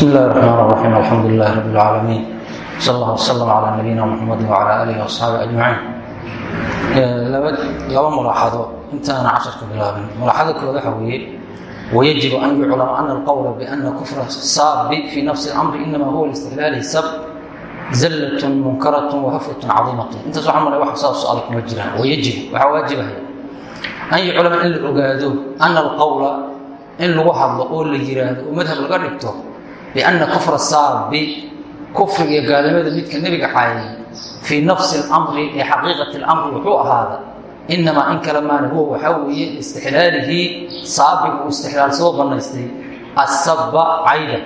بسم الله الرحمن الرحيم الحمد لله رب العالمين صلى الله وسلم على نبينا محمد وعلى آله وأصحaaبه أجمعين laba ملاxado intaana caشhaرka bilaabin ملاxada kood waxa weeye ويجب أن يعلم أن القول بأن كفر الصاب في نفس الأمر إنما هو لاستحلاaله sب زلة منكرة وhفة caظيمة intaas waa mal wa saa su-aal kuma jiraan ويجب waxaa waaجibaya أن يcلم in la ogaado أن الqول in lagu hadlo oo la yiraahdo oo madhab laga dhigto bianna kufra saabi kufriga iyo gaalimada midka nebiga caayay fii nafsi اlamri ee xaqiiqati اlamri wuxuu ahaada inamaa in kale maana huwa waxaa weeye istixlaalihi saabig uu istixlaalsadoo bannaystay asaba cayda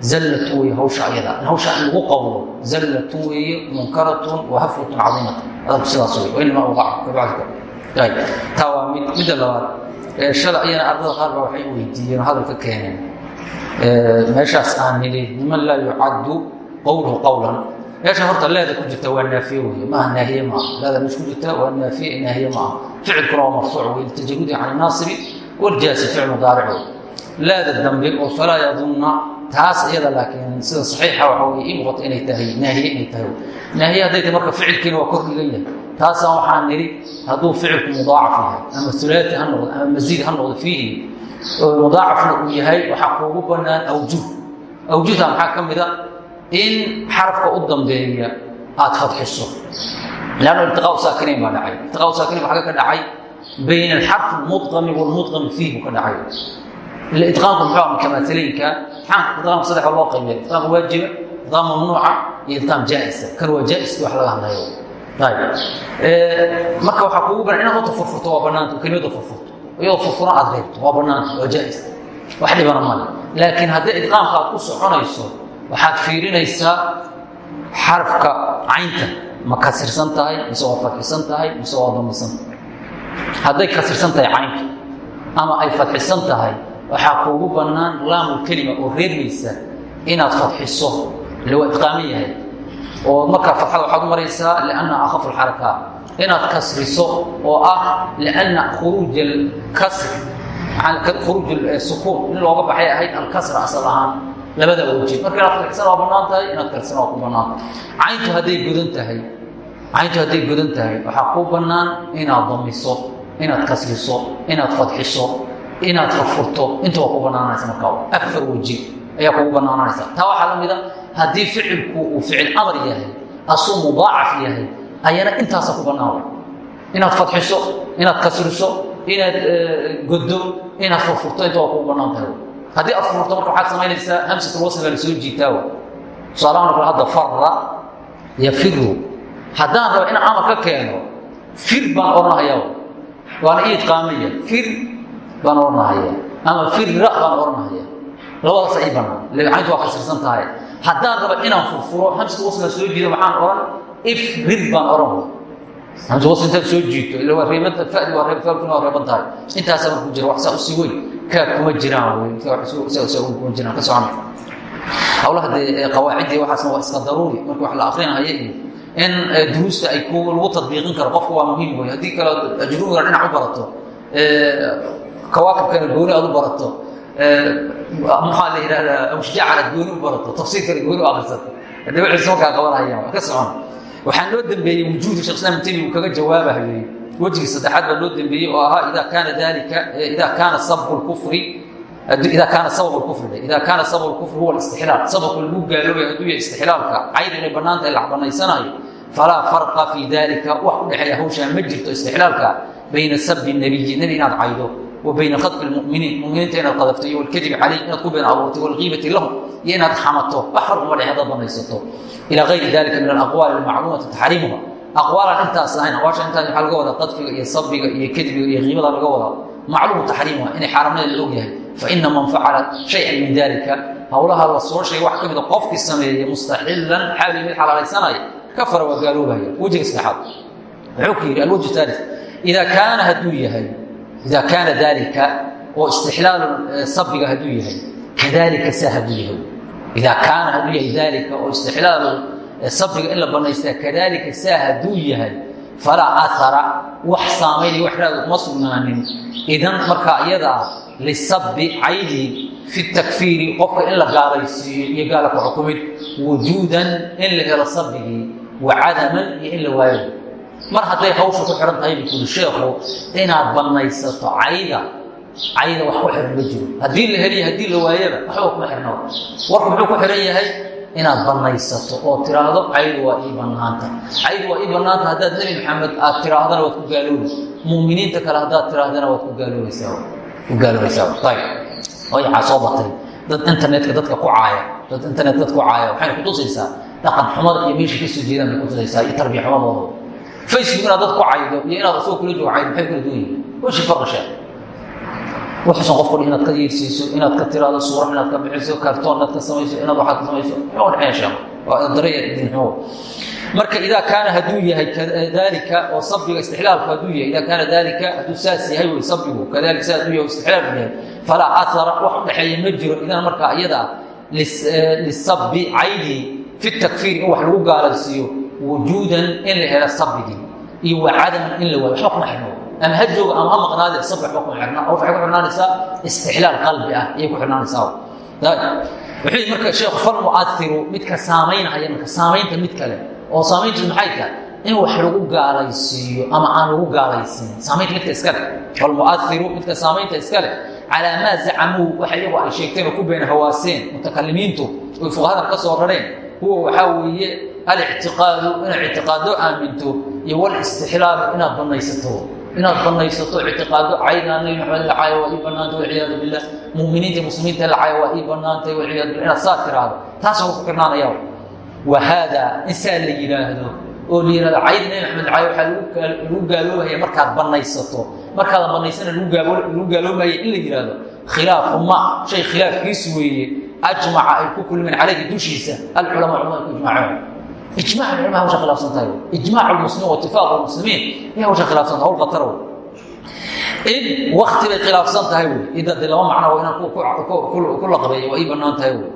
zallatu weeye hawsha ayada hawsha in lagu qowlo zallatun weeye munkaratun wa hafwatun cadiimatun adabku sidaas wey uqaca taa waa mid midda labaad shala ayana ardada qaar baa waxay weydiiyeen oo hadal ka keeneen meeshaas aan nidhi niman laa yucaddu qowluhu qowlan. Meesha horta leeda ku jirta waa naafiye wey maaha naahiye maaha leeda meesha ku jirta waa naafiye naahiye maaha ficilkuna waa marfuuc wey litajarudi can inaasibi waljaasi ficil mudaaric wey leeda dambe oo falaa yadunna taas iyada laakiin sida saxiixa waxa wey ii muuqata inay tahay naahiye inay tahay. Naahiye hadday tahay marka ficilkiina waa kor dhigan yahay. Taasaan waxaan nidhi hadduu ficilku mudaacaf yahay ama ulaati ha noqdo ama masiid ha noqdo fiihi mudaacafna uu yahay waxaa kuugu bannaan awjuh. Awjuhda maxaa mida in xarafka u dambeeya aad fadxiso. Lanno iltiqaau saakinayn baa dhacay. Iltiqaau saakinayn agga ka dhacay bayna alxarfi almudqami walmudqami fiih buu ka dhacay. Idqaamku muxuu mutamaatiliinka idqaamka saddex baa loo qaybiya idqaam waajiba idqaam mamnuuca iyo idqaam jaa'isa. Kan waa jaa'iski wax laga hadlayo. Marka waxaa kuugu banan inaad ota furfurto waa banaanta kelimada furfurto iyadoo furfura aad reebto waa banaanta waa jaais wax dhibana male laakiin haddii idqaamka aad ku soconayso waxaad fiirinaysaa xarafka caynta. Ma kasirsan tahay mise waa fadxisan tahay mise waa damisan tahay. Hadday kasirsan tahay caynta ama ay fadxisan tahay waxaa kuugu bannaan laamulkelima oo reebmaysa inaad fadxiso ile waa idqaaman yahay oo markaa farxada waxaad u maraysaa lianna akhafu alxarakaat inaad kasriso oo ah lianna khuruuj alkasr khuruuj sukuun. In looga baxay ahayd alkasra asal labada wajid marka inaad fadxisana waa tahay inaad karsana waa ku bannaan. Cayntu hadday godan tahay. Cayntu hadday godan tahay. Waxaa kuu bannaan inaad damiso inaad kasriso inaad fadxiso inaad furfurto inta ku bannaanaysa markaa. Afar waji ayaa kugu bannaananaysa taa waxaa la mida haddii ficilku uu ficil amar yahay asuu mudaacaf yahay ayana intaasa ku bannaan inaad fadxiso inaad kasriso inaad goddo inaad furfurto inta waa kugu bannaan tahay haddii aad furfurto marka waxaad samaynaysaa hamsatul wasliga la soo jiitaa wa. Tusaalahaan kale hadda farra yafiru haddaan rabo inaan amar ka keeno fir baan odhanhayaa waana ii idqaamaya fir baan odhanahaya ama firra baan odhanahaya labadaasa ii bannaan. Lecayntu waa kasirsan tahay haddaan raba inaan furfuro hamsada wasla soo jiido maxaan odhan ifrir baan odhan hamsa wasl intaad soo jiito ila waa reebanta fadi waa reeb faalkuna waa reeban tahay. Intaasaa marku jira wax saa u sii weyn kaa kuma jiraan wey saa kuma jiraan ka socon. Hawlaha dee qawaaciddii waxaasna waa iska daruuri marka wax la akrinahaya iyo in duruusta ay ku lagu tadbiiqin karo qofka waa muhiim wey haddii kale ajrumiga dhinac u barato kawaakibkana gooni aad u barato maxaa la yidhahdaa awshjaacana gooni barato tafsiirkana gooni u akrisato haddii wixiisa markaa qabanayaan waa ka socon. Waxaa noo dembeeyey wujuudu shekh islam temi uu kaga jawaabahayey wejigii saddexaad baa noo dembeeyey oo ahaa ida kaana dalika ida kaana sabqu lkufri ida kaana sabab kufri ida kaana sabab lkufri huwa istixlaal sababka lagu gaaloobay hadduu yahay istixlaalka cayd inay bannaan tahay la banaysanayo falaa farqa fii dalika wax u dhexeeya hawshaa ma jirto istixlaalka bayna sabi caydo wa bayna khadfi muminiin muminiinta inaad qadafto iyo wlkadib calayh inaad ku been abuurto wlqiibati lahum iyo inaad xamato wax xor uma dheh hadaad banaysato ilaa ayri dalika min alaqwaali almacluumati taxriimuha aqwaalan intaas ahayn aqwaasha intaas waxaa laga wadaa qadfiga iyo sabiga iyo kadbiga iyo qiibada laga wadaa macluum taxriimuha inay xaaraamnada la ogyahay faina man facala shayan min dalika howlaha la soo sheegay wax ka mida qofkii sameeyey mustaxilan xaali mid xalaalaysanaya kafara waa gaaloobaya wejiga sadeaad wuxuu ku yidhi alwajh taali idaa kaana hadduu yahay ida kaana dalika oo istixlaalu sabiga hadduu yahay kadalika saa hadduu yahay ida kaana hadduu yahay dalika oo istixlaalu sabiga in la banaystaa kadalika saa hadduu yahay falaa aara wax saamaynaya wax raad uma sugnaanin idan markaa iyada ah lisabi caydii fi takfiiri qofka in la gaalaysiiyo iyo gaala ku xukumid wujuudan in la helo sabigii wa cadaman iyo in la waayo mar hadday hawsha ku xihan tahay buu kuli sheekhu inaad banaysato cayda cayda wax ku xihan ma jiro. Haddii la heliyo haddii la waayaba waxba kuma xirna. Warku muxuu ku xihan yahay? Inaad banaysato oo tiraahdo caydu waa ii banaanta caydu waa ii banaanta haddaad nebi maxamed aad tiraahdana waad ku gaaloobi. Muminiinta kale haddaad tiraahdana waad ku gaaloobaysaa ku gaaloobaysaa. Ayb waxaa soo batay. Dad internetka dadka ku caaya dad internet dadka ku caaya waxayna kutusaysaa dhaqan xumada iyo meesha ka soo jeedaan bay kutusaysaa iyo tarbiya xumadooda facebook inaad dad ku caydo iyo inaad asagoo kula joogo caydo maxay kala duwan yihiin washi farqa sheekh waxuusan qofku inaad ka yeersiiso inaad ka tiraado suura inaad ka bixiso kartoon inaad ka samayso inaad waxaad ka samayso maxuu dhexeeya sheekh waa daraya diinxumo marka idaa kaana hadduu yahay kadalika oo sabbiga istixlaalku hadduu yahay idaa kaana dalika hadduu saas yahay wey sabbigu kadalika saa hadduu yahay istixlaalku yahay. Falaa athara wax u dhexeeya ma jiro idan markaa iyada lisabbi caydii fi takfiir in wax lagu gaalaysiiyo wujuudan in la helo sabbigii iyo wa cadaman in la waayo waxba kuma xirno. Ama ha jooga ama ha maqnaade sabr waxba kuma xirna oo waxay ku xirnaanaysaa istixlaal qalbi ah ayay ku xirnaanaysaa wuxuu marka sheekhu fal mu'athiru midka saamaynaya marka saamaynta mid kale oo saamayntiisu maxay tahay? In wax lagu gaalaysiiyo ama aan lagu gaalaysiin. Saamaynta midka iskale fal mu'athiru midka saamaynta iskale calaa maa zacamuu waxa iyagu ay sheegteen oo ku been hawaaseen mutakalimiintu oy fuqahadan ka soo rareen. Huwa waxaa weeye alictiqaadu inaad ictiqaado aaminto iyo walistixlaalu inaad banaysato inaad banaysato ictiqaado caydaa nabi maxamed la caayo waa ii banaantay walciyaadu billah muminiinta muslimiinta la caayo waa ii banaantay walciyaadu billah inaad saa tiraahdo taasoo ku xirnaanaya wa haadaa in saa la yidhaahdo oo la yihahdo cayda nabi maxamed caayo waxaa lagu gaaloobaya markaad banaysato markaadan banaysana lagu gaaloobaya in la yidhaahdo khilaafu ma shay khilaafkiisu weeye ajmaca ay ku kulmeen calayhi dushiisa alculamaa culamada ku ijmaaceen ijmac culama hawsha khilaafsan tahay ijmac lmuslimiin waitifaaq lmuslimiin iyo hawsha khilaafsan hawl khatar wey in wakti bay khilaafsan tahay wey ida de laba macno waa inaan ku laqbeeyo waa ii bannaan tahay wey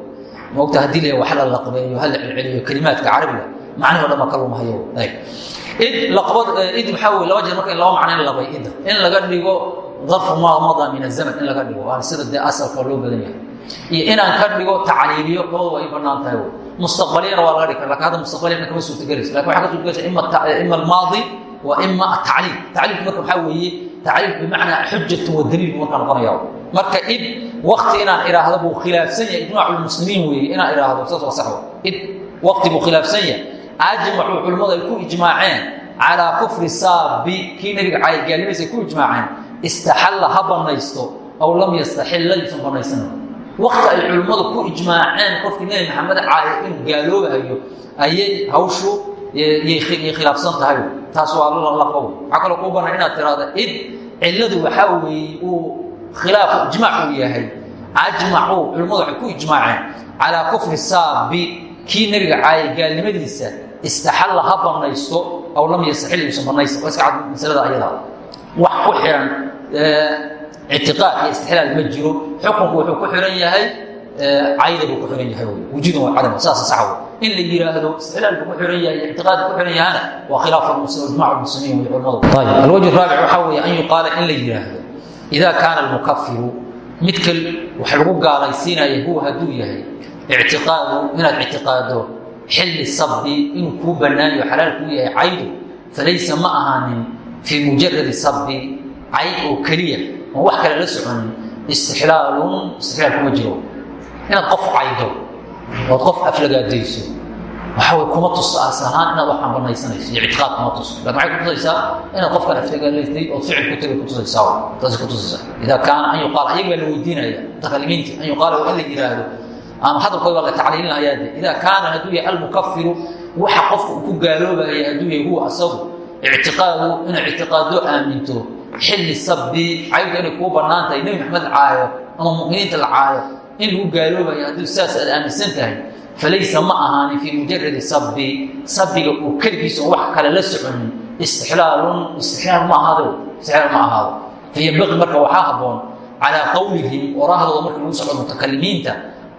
maogta haddii la wax la laqbeeyo hala celceliyo kelimaadka carabiga macnihi o dhan ma kalumahayo id laqbad id maxaa wey laba jeer marka in laba macno in labay ida in laga dhigo darfu ma mada min azaman in laga dhigo waana sida dee asalka loo badan yahay iyo inaan ka dhigo tacliiliyo labada waa ii bannaan tahay wey mustaqbaliyana waa laga dhigi kara laakiin hadda mustaqbaliyana kama suurtagelayso laakiin waxaa ka suurtagelaysa ima almaadi wa ima atacliil tacliilku marka waxaa weeye tacliil bimacnaa xujatu wa daliil buu markaa noqonaya marka id wakti inaan idhaahdo buu khilaafsan yahay ijmaacu lmuslimiin weeye inaan idhaahdo saas waa sax id wakti buu khilaafsan yahay ajmacu culimmadu ay ku ijmaaceen calaa kufri saabi kii nabiga gaalnimaysa ay ku ijmaaceen istaxalla ha banaysto aw lam yastaxilla yuusan banaysan wakti ay culimmadu ku ijmaaceen qofkii nebi maxamed caayo inuu gaaloobahayo ayay hawshu yay khilaafsan tahay. Taas waa laqow waxaa kaloo kuu banaa inaad tiraahdo id cilladu waxaa weeye uu khilaafu ijmaac yahay. Ajmacuu culimmadu ku ijmaaceen. Calaa kufri saabi kii nebiga caayay gaalnimadiisa istaxalla ha aw lam yastaxil yuusan banaysta waa iska cad wax ku xiran ictiqaad iyo istixlaal ma jiro xukunku wuxuu ku xiran yahay cayda buu ku xiran yahay wujuudan waa cadam saasa sax wey in la yidhaahdo istixlaal buu ku xiran yahay ictiqaad ku xiran yahana waa khilaaf ijmac lmuslimiin wey culamadu ayib alwajh raabic waxaa weeye an yuqaala in la yidhaahdo idaa kaana almukafiru midka wax lagu gaalaysiinaya huwa hadduu yahay ictiqaadu inaad ictiqaado xilli sabbi inuu kuu bannaayo xalaal kuu yahay caydu falaysa ma ahaanin fii mujaradi sabbi cayd oo keliya oon wax kale la soconin istixlaalun istixlaal kuma jiro. Inaad qof caydo ood qof aflagaadayso waxa way kuma tusto aas ahaan inaad waxaan banaysanayso iyo ictiqaad kuma tusto laakiin waxay kutusaysaa inaad qofkan aflagaadaysay ood ficil ku tagay kutusaysaa taasi kutusaysaa idaa kaana an yuqaal ayaga baa la weydiinaya mutakalimiinti an yuqaala waa in la yidhaahdo ama hadalkooda baa la tacliilinayaa de idaa kaana hadduu yahay almukafiru waxa qofka uu ku gaaloobaya hadduu yahay huwa asagu ictiqaadu inay ictiqaado aaminto xilli sabbi caydu inay kuu bannaan nebi maxamed caayo ama muminiinta la caayo in gaaloobayo hadduu saas aad aaminsan tahay falaysa ma ahaanin fii mujaradi sabbi sabbiga uu keligiisa wax kale la soconin. Istixlaalun istixlaal ma ahaado istixlaal ma ahaado. Fayambaqi marka waxaa habboon calaa qowlihim warahdooda marka lagu socdo mutakalimiinta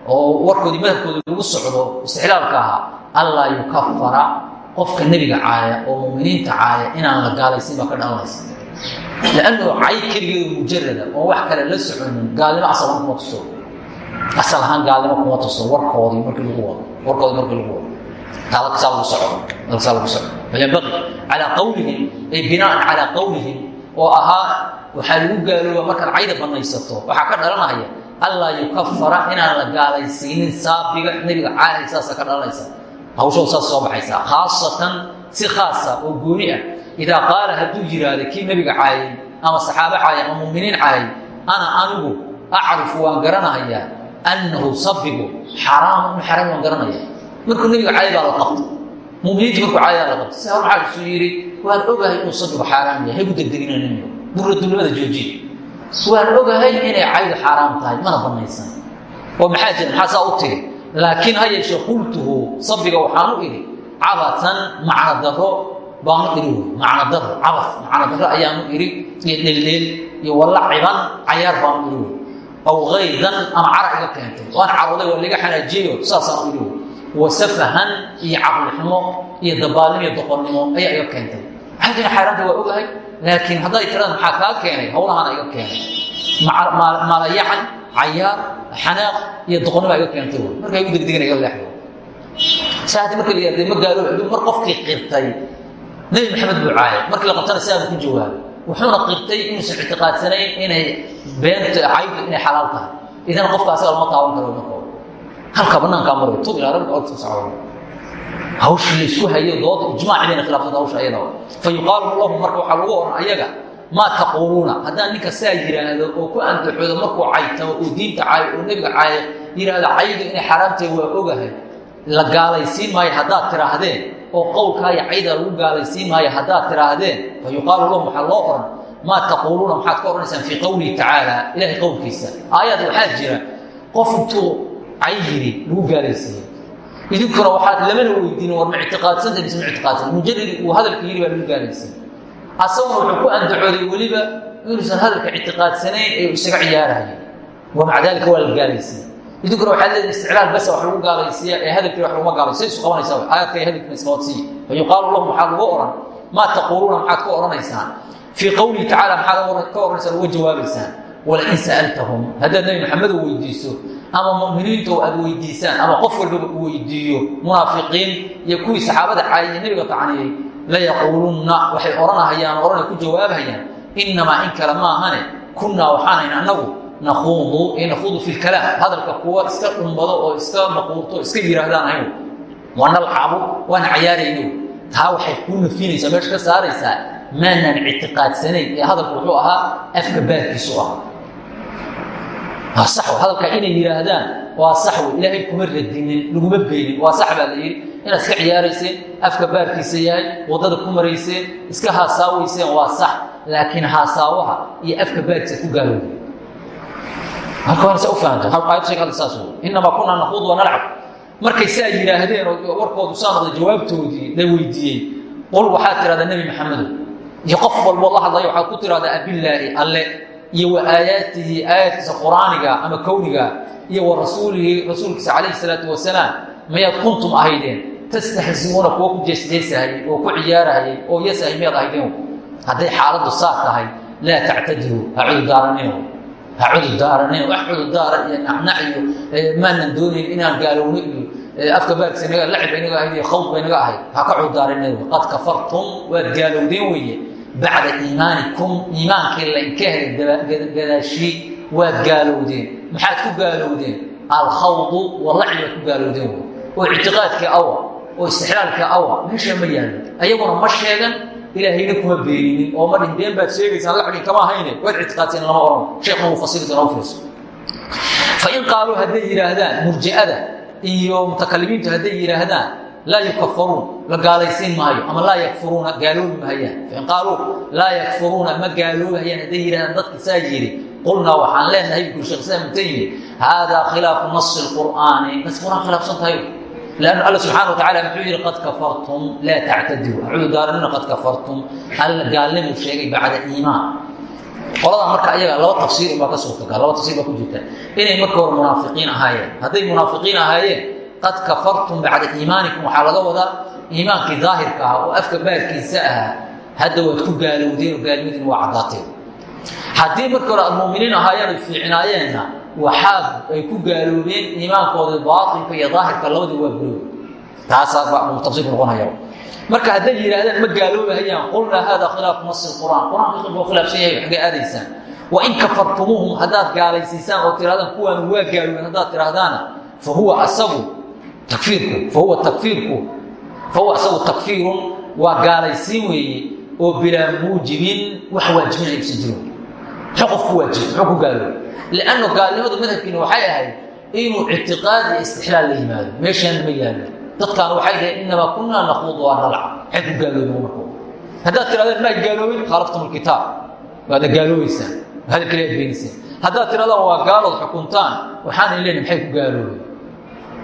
oo warkoodii madhabkooda lagu socdo istixlaalka ahaa allaa yukafara qofka nebiga caaya oo muminiinta caaya inaan la gaalaysin baa ka dhalanaysa lannu cay keligeedu mujarada oo wax kale la soconin gaalnimo asaban kuma tuso. Asal ahaan gaalnimo kuma tuso warkoodii markii lagu wado warkoodii markii lagu wado. Saa lagu soco saa lagu soco fayanbaqi calaa qawlihim ay binaan calaa qawlihim oo ahaa waxaa lagu gaalooba markaad cayda banaysato. Waxaa ka dhalanaya allaa yukafara inaan la gaalaysiinin saabiga nebiga caali saasa ka dhalanaysa hawshoo saas soo baxaysaa khaasatan si khaasa oo gooni ah idaa qaala hadduu yidhaahda kii nebiga caayay ama saxaabo caayay ama muminiin caayay ana anigu acrifu waan garanahayaa annahu sabigu xaraamu inu xaraam waan garanaya markuu nebiga caayay baa la qabtay muminiintii markuu caayay baa la qabtay saa waxaa isuu yidhi waan ogahay inuu sabigu xaaraam yahay hagu degdegina nimiga buradulnimada joojiya waan ogahay inay caydu xaaraam tahay mana banaysan oo maxaa jira maxaa saa u tiri laakiin ha yeeshee qultuhu sabiga waxaan u idhi cabatan macno daro baanu idhi wy macno daro cabas macno daro ayaanu idhi iyo dheldheel iyo walla ciban cayaar baanu idhi wy aw kaydan ama cara iga keentay waan carooday waa laga xanaajiyeyo saasaanu idhi wy wasafahan iyo caqlixumo iyo dabaalnimo iyo doqonnimo ayaa iga keentay caydina xaaraanta waa ogahay laakiin hadday tirada maxaa kaa keenay? Hawlahaana iga keenay. Maalayacan cayaar xanaaq iyo doqonnima iga keentay markaa igu degdegana iga leexdo. Saati marka la yihahde ma gaalo aduu mar qofkii qirtay nebi maxamed buu caayay markii la qabtana siaabuu ku jawaabay wuxuuna qirtay inuusan ictiqaadsanayn inay beenta caydu inay xalaal tahay. Idan qofka asaga lama taaban karo markooda halka banaankaa maray. Tub ilaa rabbi orta socdo. Hawshii la isku hayo dooda ijmaaci bayna khilaafsanta hawsha ayada fa yuqaalu lahu marka waxaa lagu oran ayaga maa taquuluuna? Haddaan ninka saa yidhaahdo oo ku andaxoodo markuu caytamo oo diinta caayo oo nebiga caayo yidhaahdo caydu inay xaaraamtahay waa ogahay. La gaalaysiin maayo haddaad tiraahdeen oo qowlkaayo cayda lagu gaalaysiin maayo haddaad tiraahdeen fa yuqaalu lahum waxaa loo oran maa taquuluuna maxaad ka odhanaysaan fii qowlihi tacaala ilahay qowlkiisa. Aayaad waxaa jira qof intuu cay yidhi lagu gaalaysiiyey. Idinkuna waxaad lamana weydiinin war ma ictiqaadsanta mise ma ictiqaadsan mujaridi uu hadalka yidhi baa lagu gaalaysiiyey. Asaguna wuxuu ku andacooday weliba inuusan hadalka ictiqaadsanayn ee isaga ciyaaraya wa maca daalika waa la gaalaysiiyey idinkuna waxaad leedahay isticlaal basa wax lagu gaalaysiiya ee hadalkii wax laguma gaalaysiya isu qabanaysaa aayadka hadalkiina isqabadsiiya fa yuqaalu lahum waxaa lagu odhan maa taquuluuna maxaad ka odhanaysaan fii qowlihi tacala maxaad ka odhanaysaan uga jawaabaysaan walain sa'altahum haddaad nebi maxamedo weydiiso ama mu'miniinta aad weydiisaan ama qof walbaba u weydiiyo munaafiqiin iyo kuwii saxaabada caayay nebiga tacniyey layaquulunna waxay odhanahayaan odhanay ku jawaabhayaan innamaa in kale maahane kunnaa waxaanayn annagu nakuudu ee nakuudu fi lkalaam hadalka kuwa iska dhumbado oo iska maquurto iska yihaahdaan ahayn wanalcabu waan cayaarayno taa waxay kuu nafinaysaa meesha ka saaraysaa maanaan ictiqaadsanayn ee hadalku wuxuu ahaa afka baadkiisu ah waa sax hadalkaa inay yidhaahdaan waa sax wey ilaahay kuma radinin laguma beenin waa sax baa la yidhi inaad iska ciyaarayseen afka baarkiisa yahay waddada ku marayseen iska haasaawayseen waa sax laakiin haasaawaha iyo afka baarkiisa ku gaalooda marka waa sa u fahamta aayad sheeg hadda saas wey innamaa kunaa naquud wa nalcab markay saa yidhaahdeen oo warkoodu saa noqday jawaabtoodii la weydiiyey qul waxaad tidhahdaa nebi maxamedow iyo qof walboo la hadlaya waxaad ku tidhahdaa abillaahi alle iyo wa aayaatihi aayaadkiisa qur'aaniga ama kowniga iyo wa rasuulihi rasuulkiisa calayhi salaatu wasalaam. Mayaad kuntum ahaydeen? Tastaxsibuuna kuwa ku jeesjeesahayay oo ku ciyaarahayay oo yasahay miyaad ahaydeen? Hadday xaaladdu saa tahay laa tactadiruu ha cudurdaaranino ha cudurdaaranino wax cudurdaara iyo nacnac iyo maanan doonayn inaan gaalowno iyo afka baarkiisa inaga lacib inaga ahayd iyo khawd ba inaga ahayd. Ha ka cudurdaaranino qad kafartum waad gaalowdeen weeye. Bacda iimaanikum iimaankii laynka helay gadaashii waad gaalowdeen. Maxaad ku gaalowdeen? Alkhawdu walaci baad ku gaalowdeen oo ictiqaadkii awa oo istixlaalkii awa. Meesha ma yaallo. Ayaguna ma sheegan ilaahayna kuma beeninin. Oo ma dhin been baad sheegaysaan lacbin kama ahayne. Waad ictiqaadseen lama ohan sheekhna wuu fasiri doona u fiirso. Fain qaaluu hadday yidhaahdaan murji'ada iyo mutakalimiintu hadday yidhaahdaan laa yukafaruun la gaalaysiin maayo ama laa yakfuruuna gaaloobi mahayaan fain qaaluu laa yakfuruuna ma gaaloobahayaan hadday yidhahdaan dadka saa yidhi qulnaa waxaan leenahay bukuri shekh islaam ibn taymiya haadaa khilaafu nasi lqur'aani. Nas quraan khilaafsan tahay lannu alla subxana wa tacala muxuu yidhi qad kafartum laa tactadiru acuudu daaranina qad kafartum alla gaalnimuu sheegay bacda iimaan qoladaa marka ayaga laba tafsiir baa ka suurtagal laba tafsiir baa ku jirta inay marka hore munaafiqiin ahaayeen hadday munaafiqiin ahaayeen qad kafartum bacda iimaanikum waxaa laga wadaa iimaankii daahirka ah oo afka baarkiisa ahaa hadda waad ku gaalowdeen oo gaalnimadiina waa caddaateen haddii marka hore aad muuminiin ahaayeen ay fiicnaayeenna waxaad ay ku gaaloobeen iimaankooda baatinka iyo daahirka labadii waa guloob taasaa tafsiirku noqonaya marka hadday yidhaahdaan ma gaaloobahayaan qulnaa hada khilaafu nasi qur'aan qur'aanka buu khilaafsan yahay xaggee aadaysaan wain kafartumuuhum haddaad gaalaysiisaan oo tirahdaan kuwaan waa gaaloobeen haddaad tidhaahdaana fa huwa asagu takfiirku fa huwa takfiirku fa huwa asagu takfiirun waa gaalaysiin weeye oo bilaa muujibin wax waajibinaya usan jirin muxuu qofku waajib muxuu ku gaaloobay liannu gaalnimadu madhabkiina waxay ahayd inuu ictiqaad iyo istixlaal la yimaado meeshaan ma yaalo dadkaan waxay dhaheen inamaa kunaa nakuudu waa nalca maxay ku gaaloobeen markoo haddaad tirahdaan maa gaaloobin khaalaftum alkitaab waadna gaaloobaysaan hadalkale ad beenaysaan haddaad tirahdaan waa gaalood xukuntaan waxaan in leenahay maxay ku gaaloobeen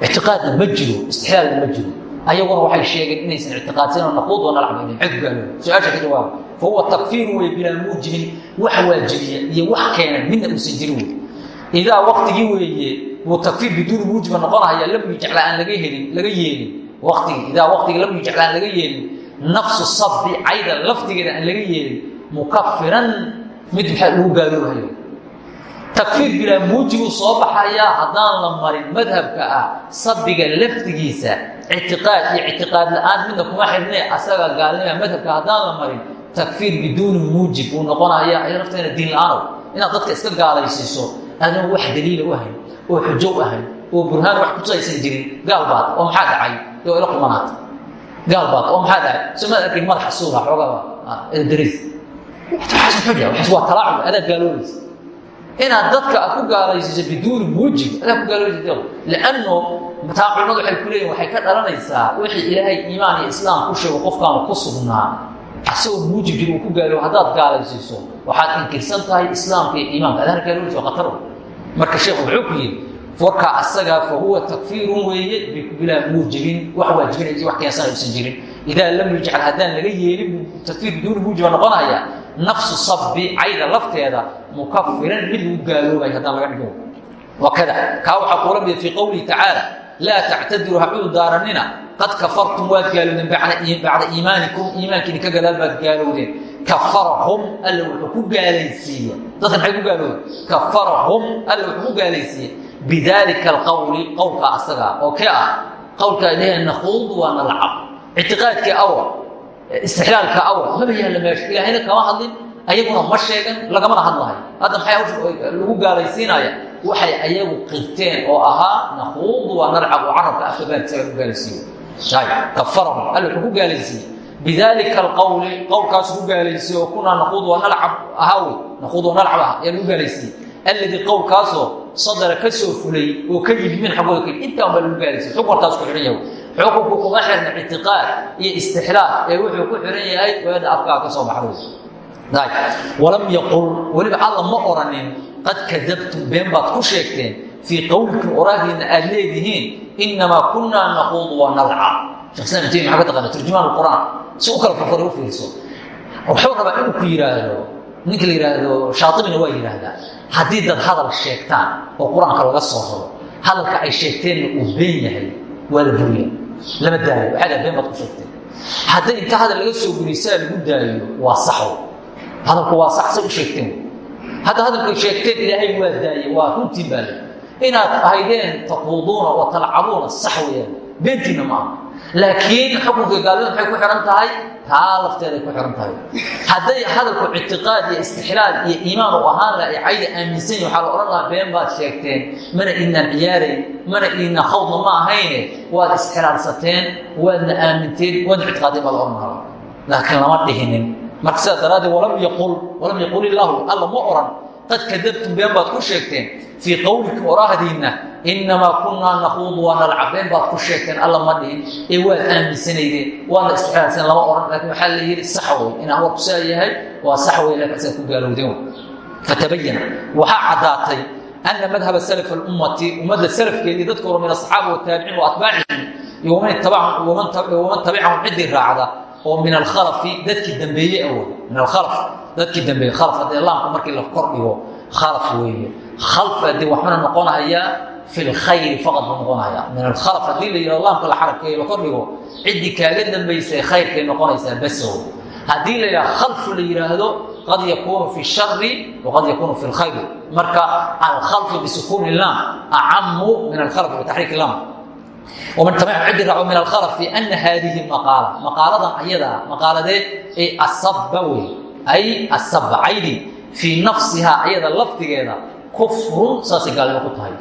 ictiqaadna ma jiro istixlaalna ma jiro ayaguna waxay sheegeen inaysan ictiqaadsanoo naquud wa nalca baynin maxay ku gaaloobeen su'aasha ka jawaaba fa huwa takfiiru wey bilaa muujibin wax waajibiya iyo wax keena midna uusan jirin wey idaa waktigii weeye wuu takfiir biduuni muujiba noqonahaya lam yujecla aan laga helin laga yeelin watigii idaa waktigii lam yujecla aan laga yeelin nafsu sabbi cayda laftigeeda aan laga yeelin mukafiran mid maxaa lagu gaaloobahayo takfiir bilaa muujibuu soo baxayaa haddaan la marin madhabka ah sabbiga laftigiisa ictiqaad iyo ictiqaad la'aan midna kuma xirne asaga gaalnima madhabka haddaan la marin takfiir biduuni muujib uu noqonaya ay lafteena diin la'aanow inaad dadka iska gaalaysiiso aadan wax daliila u ahayn oo xujo u ahayn oo burhaan wax kutusaysan jirin gaal baad oo maxaa dhacay? Oo ila qumanaata gaal baad oo maxaa dhacay? Somaad arkin madaxa suura xoogaba daris waxaas xuja waxaas waa talaacub adaa gaaloobaysa inaad dadka aad ku gaalaysiiso biduuni muujib adaa ku gaaloobaysa lianno taa culimadu waxay ku leeyihiin waxay ka dhalanaysaa wixii ilaahay iimaan iyo islaam ku sheego qofkaanu ku sugnaa asagoo muujib jir uu ku gaalo haddaad gaalaysiiso waxaad inkirsan tahay islaamka iyo iimaanka. Waa khatar marka sheekhu wuxuu ku yidhi warkaa asagaa fa huwa takfiirun weeye bilaa muujibin. Wax waajibinaysa wax keensana usan jirin. Idaa lam yujcal haddaan laga yeelin takfiir biduuni muujiba noqonaya nafsu sabbi cayda lafteeda mukafiran mid lagu gaaloobay haddaan laga dhigo. Wakada kaa waxaa kuula mida fii qowlihi tacaala laa tactadiru ha cudu daaranina qad kafartum waad gaalowdeen bacda iimaanikum iimaankiini ka gadaal baad gaalowdeen kafarahum alla wuxuu ku gaalaysiiye dadka maxay ku gaaloobeen kafarahum alla wuxuu ku gaalaysiiye bidaalika alqowli qowlka asaga oo kee ah qowlka dhaheen nakuud waa nalcab ictiqaadkii awa istixlaalka awa maba yaalla meesha ilaahayna kama hadlin ayaguna ma sheegan lagamana hadlahay hadda maxay lagu gaalaysiinaya waxay ayagu qirteen oo ahaa nakuud waa nalcab oo carabka afka baarkisaga ku gaalaysiiyo kafarahum. Wuxuu ku gaalaysiiye bidaalika alqowli qowlkaasu ku gaalaysiiye oo kunaa nakuud waa nalcab ahaawe nakuud waa nalcab ah ayaa lagu gaalaysiiyey. Alladii qowlkaasoo sadara ka fulay oo ka yimid min xaggooda ka intaan baa lagu ku xidhan yahay. Xukunku kuma xirna ictiqaad iyo istixlaal. Ee wuxuu ku xihan yahay weeda afkaa ka soo baxday. Walam yaqul weliba alla ma oranin qad kadabtum been baad ku sheegteen fii qowlikum oraahdiina aad leedihiin inamaa kunaa naquudu wa nalca maxaa ka taqaana turjumaan qur'aan si u kala farfara u fiiriso wuxuu rabaa inuu ku yidhaahdo ninka la yidhaahdo shaatibina waa yidhaahdaa haddii dad hadal sheegtaan oo qur'aanka laga soo haro hadalka ay sheegteenna uu been yahay waa la buriya lama daayo waxaa daa been baad ku sheegteen hadday inta hadal laga soo guriy saa lagu daayo waa saxo hadalku waa sax say u sheegteen hadda hadalkay sheegteen ilaahay waa daaye waa runtiin baa le inaad ahaydeen taquuduuna wa talcabuuna sax weeyaan beentiinna ma aha. Laakiin xukunka gaalada maxay ku xihan tahay? Taa lafteeday ku xihan tahay. Hadday hadalku ictiqaad iyo istixlaal iyo iimaan u ahaan laha ay cayda aaminsan waxaa la odhan lahaa been baad sheegteen mana idnaan ciyaarayn mana idna khawdna ma ahayne waad istixlaalsateen waadna aaminteen waadna ictiqaadeen baa la odhan lahaa. Laakiin lama dhihinin marka sidaa daraaddeed walam yaqul walam yaqul illaahu alla ma oran. Qad kadabtum been baad ku sheegteen fii qowlikum oraahdiinna inamaa kunaa naquudu waa nalcab. Been ku sheegteen alla ma dhihin. Ee waad aaminsanaydeen waadna istixlaalseen lama oran. Laakiin waxaa la yidhi sax wey inaan warku saa yahay waa sax wey laakiin sidaad ku gaalowdeen. Fatabayana waxaa caddaatay ana madhaba salaf alummati ummadda salafkeedii dadka hore min asaxaaba wataabiciin wa atbaacihim iyo waman tabicahum ciddii raacda oo min alkhalafi dadkii dambeeye awood. Min alkhalaf dadkii dambeeye khalaf haddee laamka markii la kor dhigo khalaf weeye. Khalf haddii waxbana noqonahayaa fi lkhayri faqad buu min alkhalaf haddii la yidhahdo laamka la xarakeeyo la kor dhigo ciddii kaaga dambaysay khayrkay noqonaysaa basow. Haddii la yidhaha khalfu la yidhaahdo qad yakuunu fi shari waqad yakuunu fi lkhayr marka alkhalfu bisukuuni lam acamu min alkhalf bitaxriik lam man tamaca ciddi raaco min alkhalaf fi ana haadihi maqaala maqaaladan ayadaa maqaaladee ay asaba wey ay asaba caydi fii nafsihaa ayada lafdigeeda kufrun saasay gaalnimo ku tahay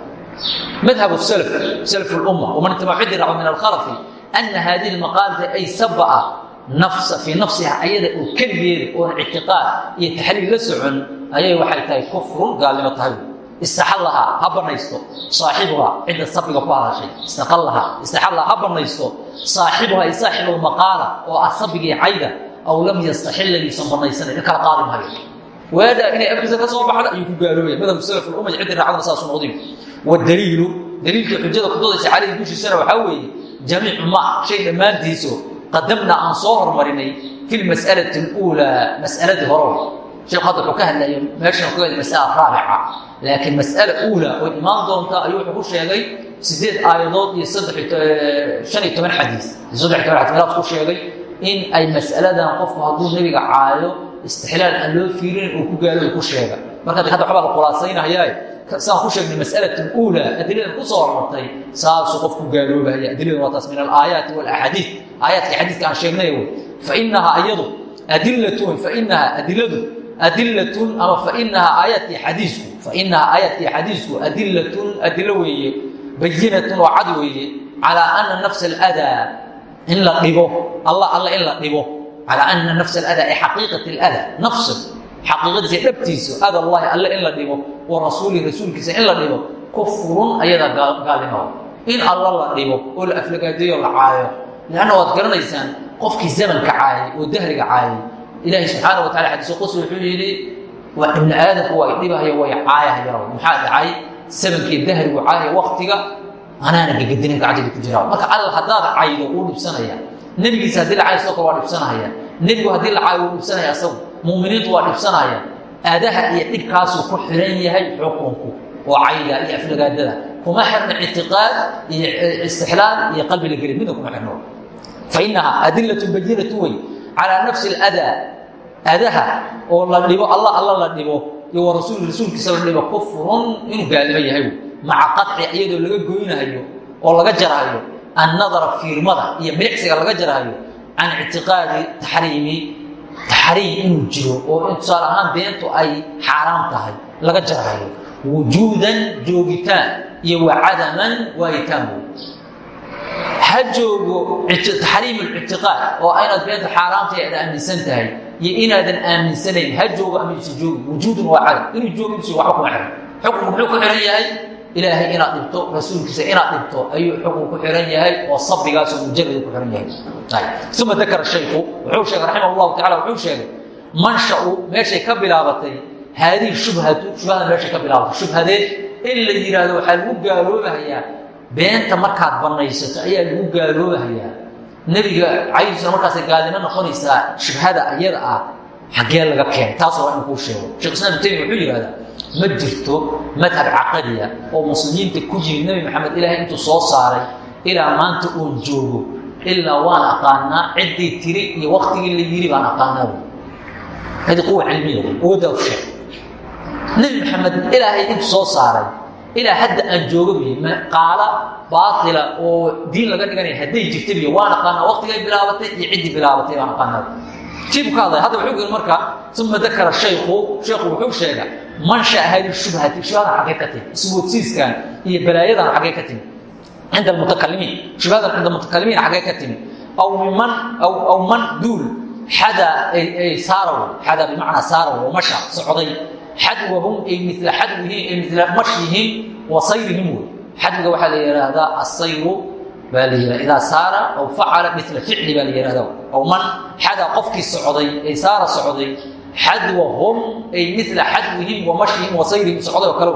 madhab salf salf lumma waman tamaca ciddi raaco min alkhalafi ana haadihi maqaalada ay sabaa nafsa fii nafsihaa ayada oo keligeeda oon ictiqaad iyo taxliil la socon ayay waxay tahay kufrun gaalnimo tahay istaxallahaa ha banaysto. Saaxibuhaa cidda sabiga ku hadashay istaqallahaa istaxallahaa ha banaysto. Saaxibuhaa iyo saaxibulmaqaala oo ah sabigii cayda aw lam yastaxilla yuusan banaysanayn kala qaadi maayo waadaa inay afkiisa ka soo baxda ayuu ku gaaloobaya madhabu salaf ulumma ciddi raacdana saasu noqdiy wadaliilu daliilkii xujada kudadaysa calayhi dushiisana waxaa weeye jamiicu ma shay dhammaantiiso qadamnaa aan soo hormarinay fi lmas'alati اluulaa mas'aladii horow sheekhu hadda wuxuu ka hadlaya meeshan ku masala raabica laakiin mas'ala uula oo imaan doonta ayuu wuxuu ku sheegay sideed aayadood iyo shan iyo toban xadiis saddex toban xadis meelaad ku sheegay in ay mas'aladan qofku hadduu nebiga caayo istixlaal aan loo fiirinin uu ku gaalo ku sheega marka hadda waxbaa la khulaasaynayaa saan ku sheegnay mas'alat uula adiladan ku soo hormartay saasuu qof ku gaaloobaya adilada waa taas min alaayaati walaxaadiid aayaadka xadiiska aan sheegnay fainahaa iyadu adilatun fainahaa adiladu adilatun ama fainahaa aayaadkii xadiisku fainahaa aayaadkii xadiisku adilatun adilo weeye bayinatun oo cad weeye calaa ana nafsa aladaa in la dhibo alla alla in la dhibo calaa ana nafsa aladaa ay xaqiiqat aladaa nafsa xaqiiqadiisa dhabtiisa ada allahi alle in la dhibo wa rasuulihi rasuulkiisa in la dhibo kufrun ayadaa gaalnimo. In alla la dhibo oo la aflagaadeeyo la caayo leanna waad garanaysaan qofkii zamanka caayay oo dahriga ilaahay subxaana wa tacala xadiisu qudsi wuxuu yidhi waa ibni aadamku waa idhibahayo way caayahayao maxaa dhacay samankii dahrigu caayaya waktiga anaana gegadinin gacantayda ku jira marka alla haddaad caydo wuu dhibsanaya nebigiisa haddii la sidoo kale waa dhibsanahaya nebigu haddii la wuu dhibsanaya asagu muuminiintu waa dhibsanaya aadaha iyo dhibkaasuu ku xiran yahay xukunku oo cayda iyo aflagaadada kuma xirna ictiqaad iyo istixlaal iyo qalbi la gelin midna kuma xirno fainahaa adilatu bayinatu wey calaa nafsi aladaa adaha oo la dhibo alla alla la dhibo iyo wa rasuul rasuulkiisa la dhibo kufrun inuu gaalimo yahay maca qaci iyadoo laga goynahayo oo laga jarahayo annadara fiirmada iyo milicsiga laga jarahayo can ictiqaadi taxriimi taxriim jiro oo in tusaale ahaan beentu ay xaaraam tahay laga jarahayo wujuudan joogitaan iyo wa cadaman waayitaan ha joogo taxriim ictiqaad oo inaad beenta xaaraamta iyo inaadan aaminsanayn ha joogo ama isa joogi wujuudun waa cadam inuu joogo ins waba kuma xiran xukunku muxuu ku xiran yahay? Ilaahay inaad dhibto rasuulkiisa inaad dhibto ayuu xukun ku xiran yahay oo sabrigaasoo mujaradu ku xiran yahay. Uma dakara shayku wuxuu sheegay raximah llahu tacala wuxuu sheegay manshau meeshay ka bilaabatay haadihi shubhatu shubhada meeshay ka bilaabatay. Shubhadee in la yidhaahdo waxaa lagu gaaloobahayaa beenta markaad banaysato ayaa lagu gaaloobahayaa nebiga caydiisuna markaasay gaalnimo noqonaysaa shubhada ayada ah xaggee laga keenay taas waa in kuu sheego. Shekh islam wuxuu yidhahdaa ma jirto madhab caqadiya oo muslimiinta ku yimid nebi maxamed ilaahay intuu soo saaray ilaa maanta oon joogo ilaa waan aqaanaa ciddii tiri iyo waktigii la yiri baan aqaanaa hadi quwa cilmiya awoodaa u sheeg. Nebi maxamed ilaahay intuu soo saaray ilaa hadda aan jooga biy qaala baaila oo diin laga dhiganaya hadday jirta biy waan aqaanaa waktigay bilaabatay iyo ciddii bilaabatay jiibku ka hadlay hadda wuxuu yiri marka uma dakara shaykhu sheekhu wuxuu sheega mansha hadi shubhati shubhadan xaggee ka timi ismoodsiiskan iyo balaayadan xaggee ka timi cinda almutakalimiin shubhadan cinda almutakalimiin xaggee ka timi aw miman aw man duul xada saaraw xada bimacnaa saaraw oo masha socday xadwahum ay mila xadwihim ay mila mashyihin wa sayrihim wey xadwiga waxaa la yidhaahdaa asayru baa la yidhahda idaa saara aw facala mila ficli baa la yidhahda aw man xada qofkii socday ay saara socday xadwahum ay mila xadwihim wa mashyihim wa sayrihim socday oo kale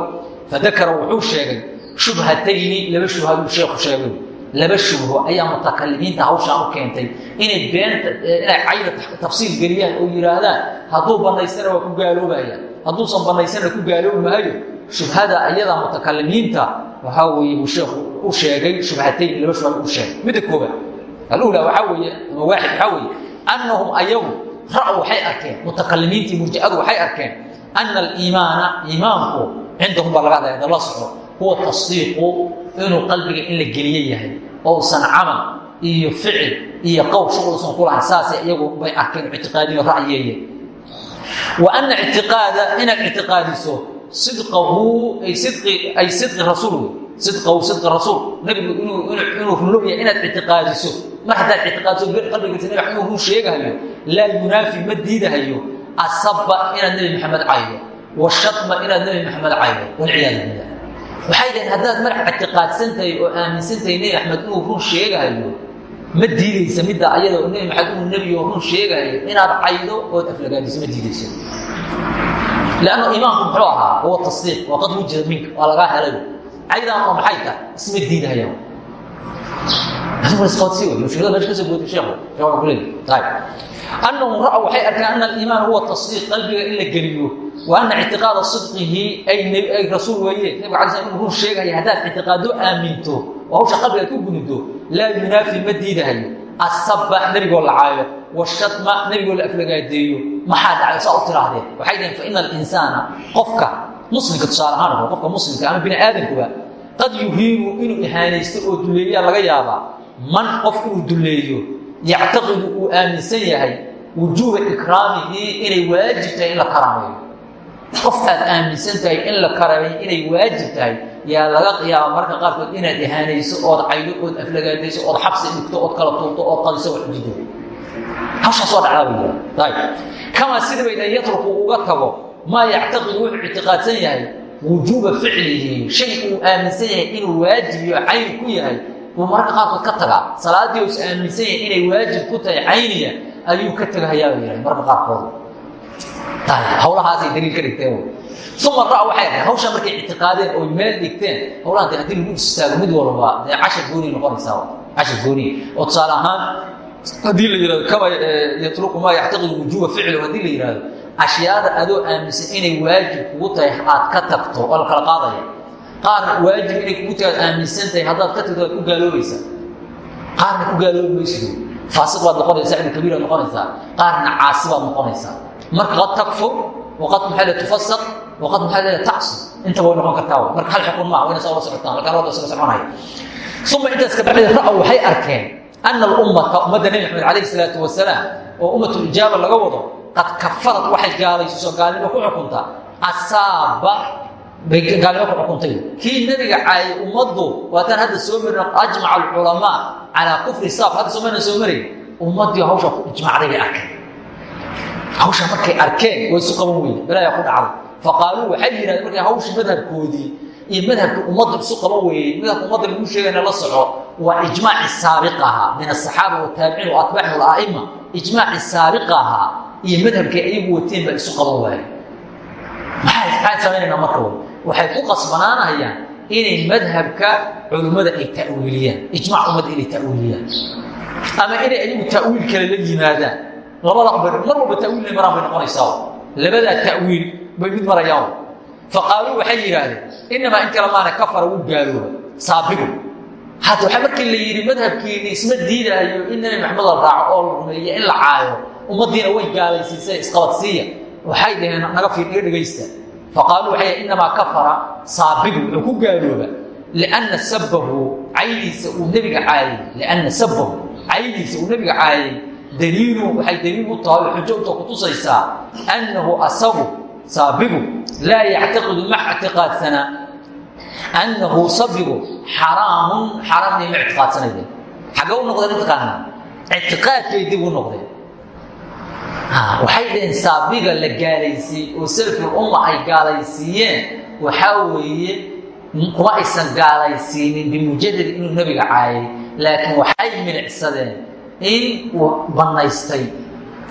fadakara wuxuu sheegay shubhatayni laba shubhaduu sheekhu sheegay. Laba shubho ayaa mutakalimiinta hawshaan u keentay. Inay beenta inay cayda tafsiil geliyaan oo yidhaahdaan hadduu banaystana waa ku gaaloobaya hadduusan banaysana ku gaaloobi maayo shubhada ayadaa mutakalimiinta waxaa weeye buu sheekhu u sheegay shubhatayn laba shubhad u sheegay. Midda koobaad alula waxaa weeye ama waaxid waxaa annahum ayagu ra'w waxay arkeen mutakalimiintii murji'adu waxay arkeen ana aliimaana iimaanku cindahum baa laga dala soco huwa tasdiiqu inuu qalbiga in la geliye yahay ousan camal iyo ficil iyo qowl shuqulsan ku lahayn saasay iyagu bay arkeen ictiqaadiyo ra'yeeye wa ana ictiqaada inaad ictiqaadiso sidqahu ay sidqi ay sidqi rasuul sidqahu sidqi rasuul nabigu inuu inuu runlow yahay inaad ictiqaadiso mar haddaad ictiqaadiso qalbigiisa nabi inuu run sheegahayo laa yunaafi ma diidahayo asaba inaad nebi maxamed caydo washatma inaad nebi maxamed caydo walciyaadu billah waxay dhaheen haddaad mar ictiqaadsantahay oo aaminsantahay nebi axmed inuu run sheegahayo ma diideysa midda ayada oo nebi maxamed inuu nebi oo run sheegahayo inaad caydo ood aflagaadiso ma diideyso lannu iimaanku muxuu ahaa huwa tasdiiq waa qad wujida minka waa lagaa helay. Caydaan oo maxay tahay isma diidahayaan anahum ra'w waxay arkeen ana aliimaan huwa tasdiiq qalbiga in la geliyo. Wa ana ictiqaada sidqihi ay rasuul weeye. Nabig ala sl inuu run sheegaya haddaad ictiqaado aaminto oo hawsha qalbiga ku gudubto laa yunaafi ma diidahayo asaba nebigoo la caayo. Washatma nebigoo la aflagaadeeyo. Maxaa dhacay saa u tiraahdeen waxay dhaheen fa ina alinsaana qofka muslimka tusaale ahaan qofka muslimka ama bini aadamkuba qad yuhiinu inuu ihaanaysto oo duleeyaa laga yaabaa. Man qof inuu duleeyo yactaqidu uu aaminsan yahay wujuuba ikraamihi inay waajib tahay in la karaameeyo. Qof aad aaminsan tahay in la karaameeyo inay waajib tahay yaa laga yaaba mararka qaarkood inaad ihaanayso ood caydo ood aflagaadayso ood xabsi dhigto ood kala tuurto ood qadiso wax ujido hawshaas waa dhacdaa kamaa sida bayda yatruku uga tago maa yactaqidu wuxuu ictiqaadsan yahay wujuuba ficlihi shay uu aaminsan yahay inuu waajib iyo cayn ku yahay. Buu mararka qaarkood ka tagaa. Salaadii us aaminsan yahay inay waajib ku tahay cayniya ayuu ka tegahayaa bay yidhahay mararka qaarkood hawlahaasay daliil ka dhigteen uma ra waxay ahayd hawsha markay ictiqaadeen oy meel dhigteen hawlahan haddii lagu istaago mid walba dee cashar gooniy noqonaysaa cashar gooniy oo tusaale ahaan haddii la yihahdo kama yatruku maa yactaqidu wujuuba ficlu haddii la yihahdo ashyaada adoo aaminsan inay waajib kugu tahay aad ka tagto oo la kala qaadaya qaarna waajib inay kugu tahay aad aaminsan tahay haddaad ka tagto waad ku gaaloobaysaa qaarna ku gaaloobi maysido faasiq baad noqonaysaa ibnu kabiir baad noqonaysaa. Qaarna caasi baad noqonaysaa marka qad takfur waqad maxaa le waqad maxaa le tacsi intaba way noqon marka hal xukun maaha wayna saa ula socotaan halkaan wada isla soconaya. Uma intaas ka bacdi ra-w waxay arkeen ana alummata ummadda nebi maxamed calayhi salaatu wasalaam oo ummatulijaaba laga wado qad kafarad waxay gaalaysiiso gaalnimo ku xukuntaa asaaba bay gaalnimo ku xukuntay. Kii nebiga caayay ummaddu waataan hadda soo marina ajmaca alculamaa calaa kufri saab hadda soo marina soo maray ummaddii hawsha ku ijmacday bay arkeen hawsha markay arkeen way isu qaban weyne balaayaa ku dhacday faqaaluu waxay yidhahdeen markay hawshii madhabkoodii iyo madhabka ummadda isu qaban weeyey madhabka ummadda lagu sheegayna la soco waa ijmaaci saabiq ahaa min asaxaaba wataabiciin wa atbaaci walaa'ima ijmaaci saabiq ahaa iyo madhabkay ayagu wateen baa isu qaban waaye maxaan samaynaynaa marka way waxay ku qasbanaanayaan inay madhabka culimmada ay ta'wiiliyaan ijmac ummadda inay ta'wiiliyaan. Ama inay ayagu ta'wiil kale la yimaadaan labada mar walba ta'wiil inay maraan bay noqonaysaa. Labadaa ta'wiil bay mid marayaan. Faqaaluu waxay yidhaahdeen inamaa in kale maana kafara wuu gaalooba saabigu. Hadda waxaa markii la yidhi madhabkiini isma diidaayo in nabi maxamed la raaco oo la rumeeyo in la caayo ummaddiina way gaalaysiisay isqabadsiiya waxay dhaheen naga fiir iga dhegaysta faqaaluu waxay inamaa kafara saabigu wuxuu ku gaalooba lianna sabahu caydiisa uu nebiga caayay lianna sabahu caydiisa uu nebiga caayay daliilu waxay daliil u tahay oo xujo uta kutusaysaa annahu asagu saabigu laa yactaqidu ma ictiqaadsana. Annahu sabigu xaraamun xaraamnay ma ictiqaadsanayde xagee u noqdeen intaqaana ictiqaadkay dib u noqdeen. Waxay dhaheen saabiga la gaalaysiiyey oo salaful umma ay gaalaysiiyeen. Waxaa weeye kuma aysan gaalaysiinin bimujarad inuu nebiga caayay laakiin waxay milicsadeen in uu bannaystay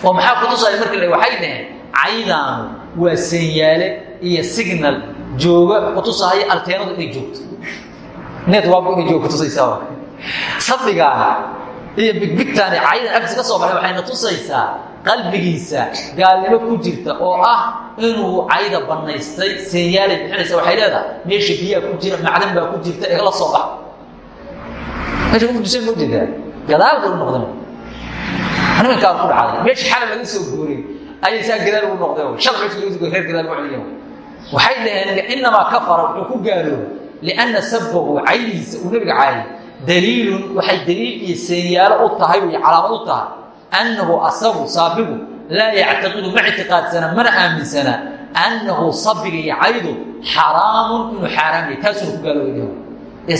oo maxaa kutusaya marka le waxay dhaheen caydaanu waa seenyaale iyo signal jooga kutusahaya alteenadu inay joogto. Networku inay jooga kutusaysaa sabigaana iyo bigbigtaani caydan agtiis ka soo baxay waxayna tusaysaa qalbigiisa gaalnimo ku jirta oo ah inuu cayda bannaystay seenyaalay bixinaysa. Waxay leedahay meesha biyaa ku jira macdan baa ku jirta ee la soo bax meesha jeedaa gadaal buu noqdan nimankaan ku dhacday. Meesha xala laga soo guuray. Ayay saa gadaal ugu noqdeen guuray. Reer gadaal ugu celiya waxay dhaheen inamaa kafara wuxuu ku gaaloobay lianna sabahu caydiisa uu nabiga caayay daliilun waxay daliil iyo seenyaalo u tahay iyo calaamad u tahay annahu asagu saabigu laa yactaqidu ma ictiqaadsana mana aaminsana annahu sabiga iyo caydu xaraamun inuu xaaraam yahay taasuna ku gaaloobay. Ee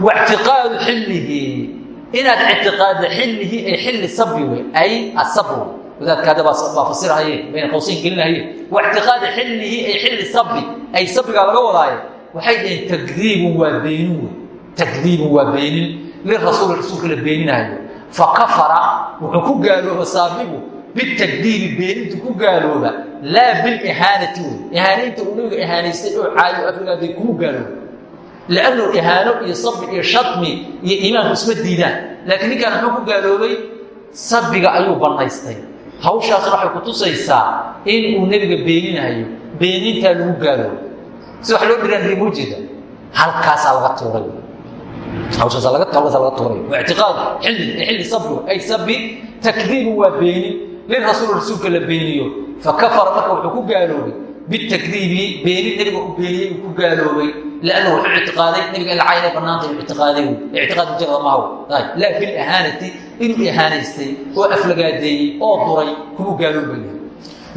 waictiqaadu xillihi inaad ictiqaadda xillihi ay xilli sabri wey ay asabr wadaadka hadda baa fasirahaye bayna qawsayn gelinahaye waictiqaadi xillihi ay xilli sabri ay sabrigaa laga wadaaye waxay dhaheen takdiibun waa beenin wey takdiibun waa beenin lirasuuli rasuulka la beeninahayo fakafara wuxuu ku gaalooba saabigu bitakdiibi beenintu ku gaalooba laa bilihaanati wey ihaanaynta uu nabiga ihaanaystay oo caayo afrigaaday kuma gaalooba lannu ihaano iyo sabri iyo shatmi iyo iimaanku isma diidaan laakiin ninkaan muxuu ku gaaloobay sabiga ayuu bannaystay hawshaasna waxay ku tusaysaa in uu nebiga beeninahayo beenintaa lagu gaaloobay si wax loo dhiraan rimujeeda halkaasaa laga tuuray hawshaasa laga halkaasaa laga tuuray waa ictiqaad xilli xilli sabru ay sabi takdiibu waa beenin lirasuul rasuulka la beeniyo fakafara marka wuxuu ku gaaloobay bitakdiibi beenin nebiga u beeniyey uu ku gaaloobay lannu wuxuu ictiqaaday nebiga in la caynay bannaanta ictiqaaday ictiqaad mujarad mahaw laa bilihaanati inuu ihaanaystay oo aflagaadeeyey oo duray kuma gaaloobaya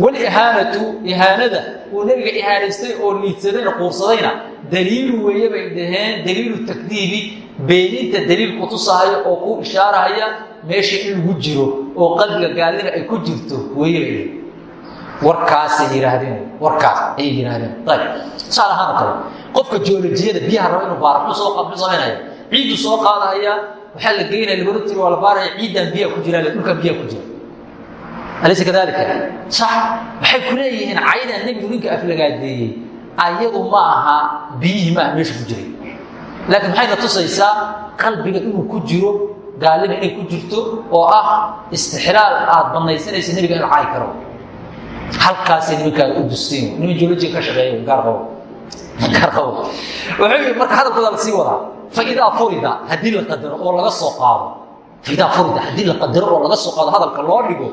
walihaanatu ihaanada uu nebiga ihaanaystay oo liidsadayna quursadayna daliilu weeye bay dhaheen daliilu takdiibi beeninta daliil ku tusahayo oo ku ishaarahaya meesha in lagu jiro oo qalbiga gaalnima ay ku jirto weeye bay dhaheen warkaasay yihaahdeen warkaas ayay yihaahdeen ayb tusaale ahaan oo kale qofka joolajiyada biyaha raba inuu baaro muxuu soo muxuu samaynaya. Ciiddu soo qaadahaya waxaa la geynaya laboratory waa la baaraya ciiddan biyaha ku jiraan dhulkan biyaha ku jira. Alaysa kadalika sax waxay ku leeyihiin caydan nebigu ninka aflagaadeeyey ayadu ma aha biyihii maaha meesha ku jiray. Laakiin maxayna tusaysaa qalbiga inuu ku jiro gaalima inay ku jirto oo ah istixlaal aad banaysanaysa nebiga in la caayi karo halkaasay nimankaada u dusteen niman joolojiga ka shaqeeya gaarqabo gaarqabo wuxuu yidhi marka hadalkooda lasii wadaa faidaa furida haddii la qadaro oo laga soo qaado faidaa furida haddii la qadaro oo laga soo qaado hadalka loo dhigo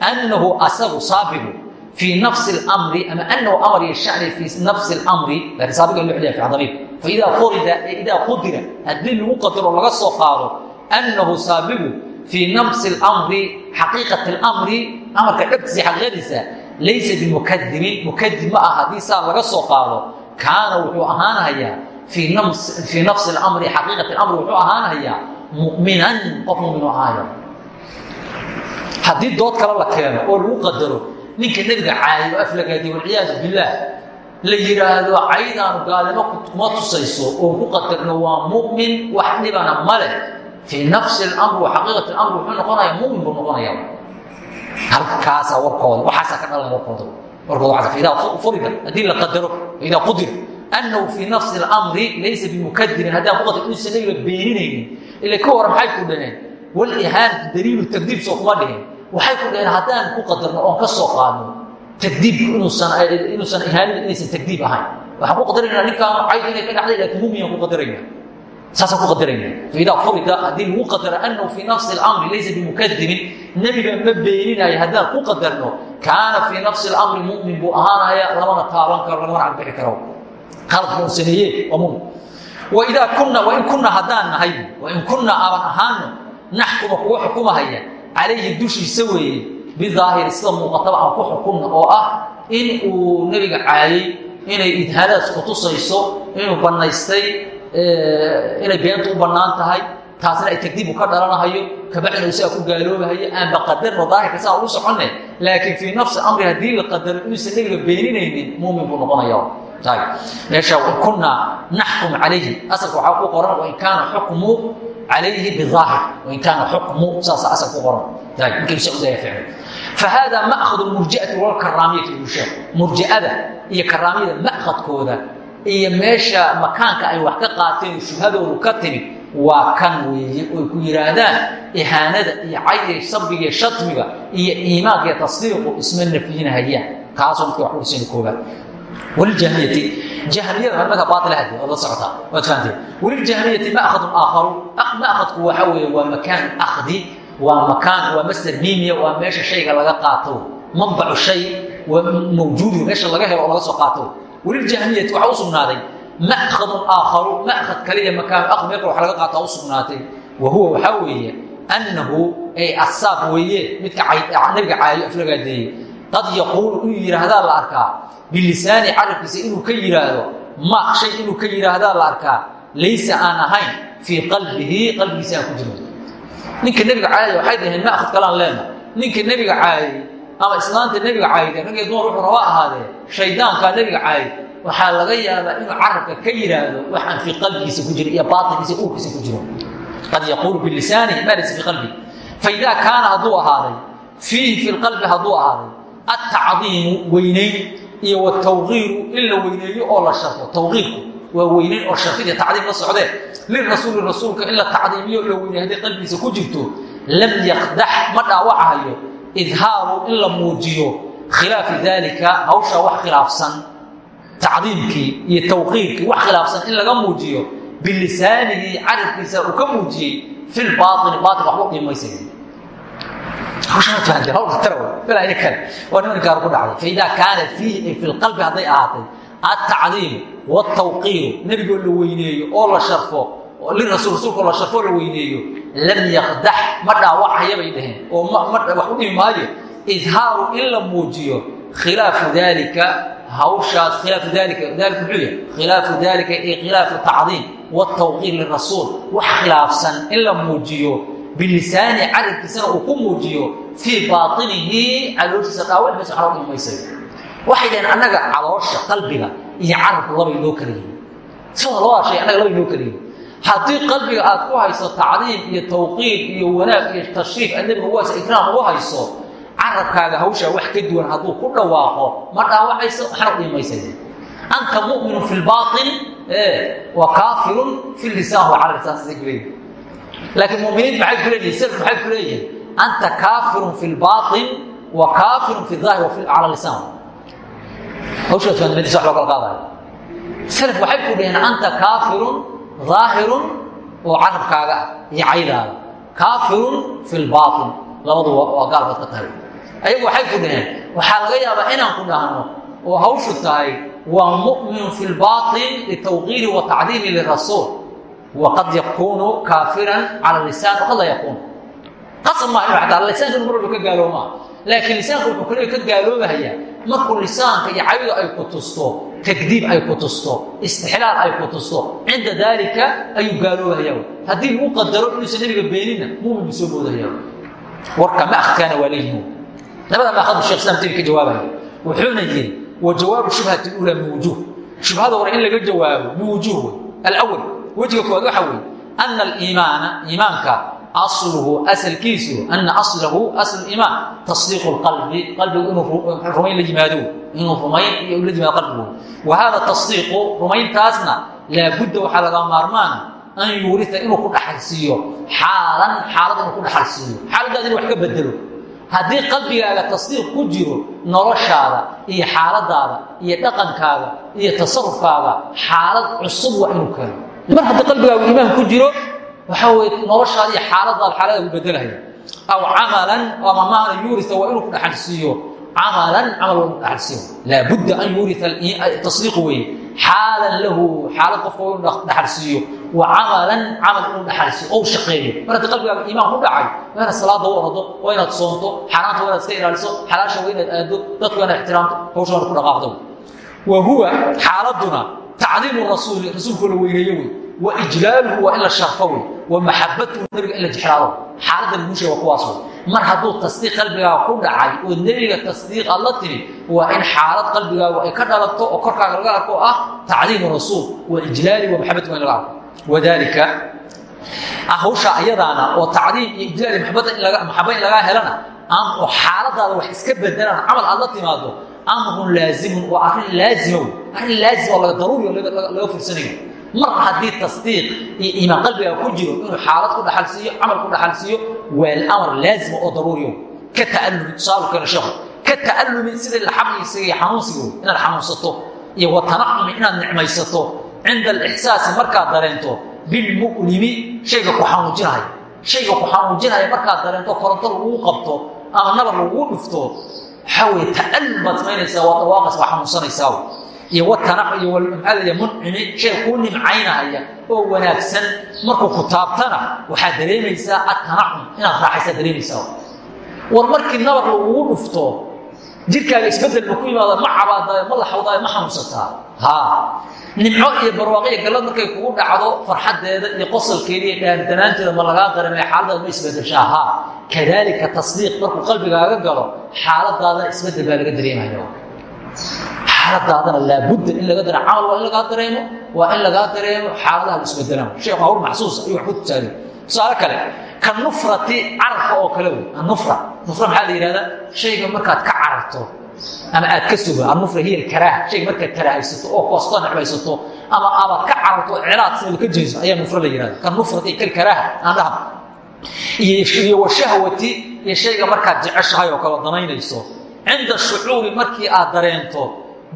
annahu asagu saabigu fii nafsi اlamri ama anahu amar iyo shani fii nafsi اlamri laakiin saabiga loo xeliya fi damiir faidaa furida ee idaa qudira haddii lagu qadaro laga soo qaado annahu saabigu fii nafsi اlamri xaqiiqati اlamri amarka dhabtiisa xaqiiqadiisa laysa bimukadibin mukadib ma ah haddii saa laga soo qaado kaana wuxuu ahaanhayaa fii nafsi mri xaqiiqati amri wuxuu ahaanhayaa muminan qof muminu ahaayo haddii dood kale la keeno oo lagu qadaro ninka nebiga caayo aflagaadi walciyaadu billaah la yidhaahdo caydaanu gaalimo kuma tusayso oo ku qadarno waa mu'min wax dhibana ma leh fii nafsi amri wa xaqiiqati amri wuxuu noqonayaa mumin buu noqonaya halkaasaa warkooda waxaasaa ka dhalan warkooda warkooda waa idaa furida haddii la qadaro idaa qudira annahu fii nafsi اlamri laysa bimukadirin haddaan ku qadar inuusan nebiga beeninaynin. Ila ka waran maxay ku dhaheen? Walihaanatu daliilu takdiib soo kuma dhihin waxay ku dhaheen haddaan ku qadarno oon ka soo qaadno takdiibku inuusan ihaanadu inaysan takdiib ahayn. Waxaan ku qadarayna ninkaan cayd inay ka dhacday laakiin mumiyaan ku qadarayna saasaan ku qadarayna faidaa furida haddii lagu qadaro annahu fii nafsi اlamri laysa bimukadibin nebiga ma beeninayo haddaan ku qadarno kaana fii nafsi اlamri mumin buu ahaanaya lamana taaban karo lamana cagbixi karo. Qaladka uu sameeye waa mumin waidaa kuna wain kuna haddaan nahay wain kunna aaban ahaano naxkuma kuwa xukumahaya calayhi dushiisa weeye bidaahiri sida muuqataba aan ku xukunna oo ah in uu nebiga caayey inay idhaadaas ku tusayso inuu bannaystay inay beentu u bannaan tahay taasna ay tagdiibu ka dhalanahayo kabacdina isaga ku gaaloobahayo aanba qadarno daahirka saa ugu soconne laakiin fii nafsi amri haddii la qadaro inuusan nebiga beeninaynin muumin buu noqonaya meesha kunaa naxkum calayhi. Asalka waxaa ku qoran wain kaana xukmu calayhi biaahir wain kaana xukmu saasa asal ku qoran. Fahada maأhad murjiati wlkaraamiyati busheek murjiada iyo karaamiyada ma'hadkooda iyo meesha makaanka ay wax ka qaateen shubhadoodu ka timid waa kan weeye oy ku yidhaahdaan ihaanada iyo caydiga sabiga iyo shatmiga iyo iimaanka iyo tasdiiqu isma nafyinahayaan kaasoo marka wax kursina koobaad. Wljahmiyati jahmiyada marka baailahadi waad la socotaa waad fahanteen wliljahmiyati maأhadun aakharu maأhadku waxa weeye waa makaan akhdi waa makaan waa masder miimiya waa meesha shayga laga qaato. Manbacu shay waa mawjuudu meesha laga helo oo laga soo qaato weliljahmiyati waxaa u sugnaaday. Ma'khadun aakharu ma'khad kaliya makaanu akhar meel kale wax laga qaata u sugnaatay. Wa huwa waxaa weeye annahu ay asaab weeye midka nabiga caayo aflagaadeeye qad yaquulu inuu yidhaahdaa la arkaa. Bilisaani carabkiisa inuu ka yidhaahdo ma shay inuu ka yidhaahdaa la arkaa. Laysa aan ahayn fii qalbihi qalbigiisa aan ku jiro. Ninka nebiga caayay waxay dhaheen ma'khad kalaan leena. Ninka nebiga caayay ama islaanta nebiga caayday rag iyo dumar wuxuu raba ahaadee shaydaankaa nebiga caayay waxaa laga yaabaa inuu carabka ka yidhaahdo waxaan fii qalbigiisa ku jiro iyo baatinkiisa uurkiisa ku jiro. Qad yaquulu bilisaanihi ma laysa fii qalbi. Faidaa kaana hadduu ahaaday fiihi fi lqalbi hadduu ahaaday altacdiimu weynayn iyo watawqiiru in la weyneeyo oo la sharfo tawqiirku waa weynayn oo sharfid iyo tacdiim la socdee. Lirasuuli rasuulka in la tacdiimiyo la weyneey hadday qalbigiisa ku jirto lam yakdax ma dhaawacahayo idhaaru in la muujiyo khilaafi daalika hawshaa wax khilaafsan tacdiimkii iyo tawqiirkii wax khilaafsan in laga muujiyo bilisaanihi carabkiisa uu ka muujiyey fi lbaaini baain waxba qiimaysa waa nimankaar ku dhacday faidaa kaana fiihi fi lqalbi hadday ahaatay altacdiimu wtawqiiru nebigoo la weyneeyo oo la sharfo oo la sharfoo la weyneeyo lam yakdax ma dhaawacaya bay dhaheen oo wax u dhimi maayo idhaaru in la muujiyo khilaafu daalika hawshaas khilaafu daalika daalika muxuu yahay khilaafu daalika ay khilaafu tacdiim wtawqiir lirasuul wax khilaafsan in la muujiyo bilisaani carabkiisana uu ku muujiyo fii baainihi calooshiisa dhaawac maysa waxba dhimi maysay waxay dhaheen annaga caloosha qalbiga iyo carabku labay noo kala yihiin sida labada shay annaga labay noo kala yihiin haddii qalbiga aad ku hayso tacdiim iyo tawqiir iyo wanaag iyo tashriif aad nebiga ugu hayso ikraam ugu hayso carabkaaga hawshaa wax ka duwan hadduu ku dhawaaqo ma dhaawacayso waxna u dhimaysay anta mu'minu fi lbaain wa kaafirun fi lisaan wa cala lisaan siday kuleeyihin laakiin muminiin maxay ku leeyihiin self maxay ku leeyihiin anta kaafirun fi lbaain wa kaafirun fi daahir wa cala lisaan hawshaas waa nimadiisa wax loo kala qaadayo. Self waxay ku dhaheen anta kaafirun daahirun oo carabkaaga iyo caydaada kaafirun fi lbaain labadu waa gaal baad ka tahay ayagu waxay ku dhaheen waxaa laga yaabaa inaan ku dhahno oo hawshu tahay waa mu'minu fi lbaain litawqiiri wa lirasuul waqad yakuunu kaafiran cala lisaan. Waqad laa yakuun qasab maaha inu ataa lisaanka walba ka gaalooma. Laakiin lisaanka wuxuu kale ka gaaloobahayaa. Markuu lisaanka iyo caydu ay ku tusto takdiib ay ku tusto istixlaal ay ku tusto cinda daalika ayuu gaaloobahaya haddii lagu qadaro inuusan nebiga beeninna muumin bu soo boodahaya warka maakadkaana waa leeyihiin labada maakadu shekh islam tiri ka jawaabaya wuxuuna yidhi wa jawaabu shubhati ula min wujuh shubhada hore in laga jawaabo min wujuh wey. Alawal wejiga koowaad waxa weeye ana aliimaana iimaanka asluhu asalkiisu ana aslahu asl iimaan tasdiiqu lqalbi qalbigu inuu rumayn la yimaado. Inuu rumayn iyo la yimaado qalbigu wa hada tasdiiqu rumayntaasna laabudda waxaa laga maarmaana an yuurita inuu ku dhaxalsiiyo xaalan xaalad inuu ku dhaxalsiiyo xaaladaada inu wax ka bedelo haddii qalbigaaga tasdiiq ku jiro noloshaada iyo xaaladaada iyo dhaqankaaga iyo tasarufkaaga xaalad cusub waa inuu keeno mar haddii qalbigaagu iimaan ku jiro waxaa weye noloshaada iyo xaaladaada xaalada u bedelahaya aw camalan ama maana yuurita waa inuu ku dhaxalsiiyo. Camalan camal waa inuu dhaxalsiiyo. Laabudda an yuurita tasdiiqu weeye. Xaalan lahu xaalad qofka waa inuu dhaxalsiiyo wa camalan camal inuu dhaxalsiiyo ou shaqeeyo mar haddii qalbigaaga iimaan ku dhacay waa inaad salaada u ordo waa inaad soonto xaaraanta waa inaad iska ilaaliso xalaasha waa inaad aado dadku waa inaad ixtiraamto hawsha waa ku dhaqaaqdo wa huwa xaaladuna tacdiimu rasuuli rasuulkoo la weyneeyo wey wa ijlaaluhu waa in la sharfo wey wa maxabatuhu nabiga in la jexraado xaaladda lagu sheega waa kuwaas wey mar hadduu tasdiiq qalbigaaga ku dhacay oo nebiga tasdiiq aad la timi waa in xaalad qalbigaagu ay ka dhalato oo korkaaga laga arko oo ah tacdiimu rasuul wa ijlaali wa maxabatu waa in laga arko wadaalika hawsha ayadaana oo tacdiim iyo ijlaali maxabada maxaba in lagaa helana oo xaaladaada wax iska bedelana camal aad timaado amrun laazimun waa arrin laazima wey laazim oo daruuri laga fursanayo mar haddii tasdiiq iyo iimaan qalbiga ku jiro inuu xaalad ku dhaxalsiiyo camal ku dhaxalsiiyo waa amar laazima oo daruuriyo. Ka ta'allumi tusaalu keena sheekhu. Ka ta'allumi sidii laxamisiga iyo xanuunsiga wey inaad xanuunsato iyo wa tanacumi inaad nicmaysato cinda alixsaasi markaad dareento bilmu'limi shayga ku xanuujinaya shayga ku xanuujinaya markaad dareento koronto laguu qabto ama nabar laguu dhufto waxaa weye ta'allum baad samaynaysaa waa dawaaqas waa xanuunsanaysaa iyo watanac iyo maxaa muncimi shay kuu nimcaynahaya oo wanaagsan markuu ku taabtana waxaad dareemaysaa atanacum inaad raaxaysaa dareemaysaa war markii nabar lagugu dhufto jirkaaga isbeddel ma ku yimaada ma cabaadaayo ma laxawdaayo ma xanuunsataa. Nimco iyo barwaaqiyo gallad markay kugu dhacdo farxaddeeda iyo qosalkeeda iyo dhaantanaanteeda ma lagaa dareemay xaaladaada ma isbedeshaa. Haa kadaalika tasdiiq markuu qalbigaaga galo xaaladaada isbeddel baa laga dareemaya xaaladaadana laabudda in laga dareemo camal waa in lagaa dareemo waa in lagaa dareemo xaaladaha la isbedelaan sheekh hawl maxsuus ayuu wax ku tusaaliy tusaale kale ka nufrati carabka oo kale wey annufra nufra. Maxaa la yihahdaa shayga markaad ka cararto ama aad ka sugo annufra hiya alkaraaha shayga markaad karaahaysato oo koosto necbaysato ama abaad ka cararto celaad sideeda ka jeeso ayaa nufra la yihahda ka nufrati kalkaraaha aan dhaha. Iyo washahwati iyo shayga markaad jeceshahay oo kale danaynayso cinda shucuuri markii aad dareento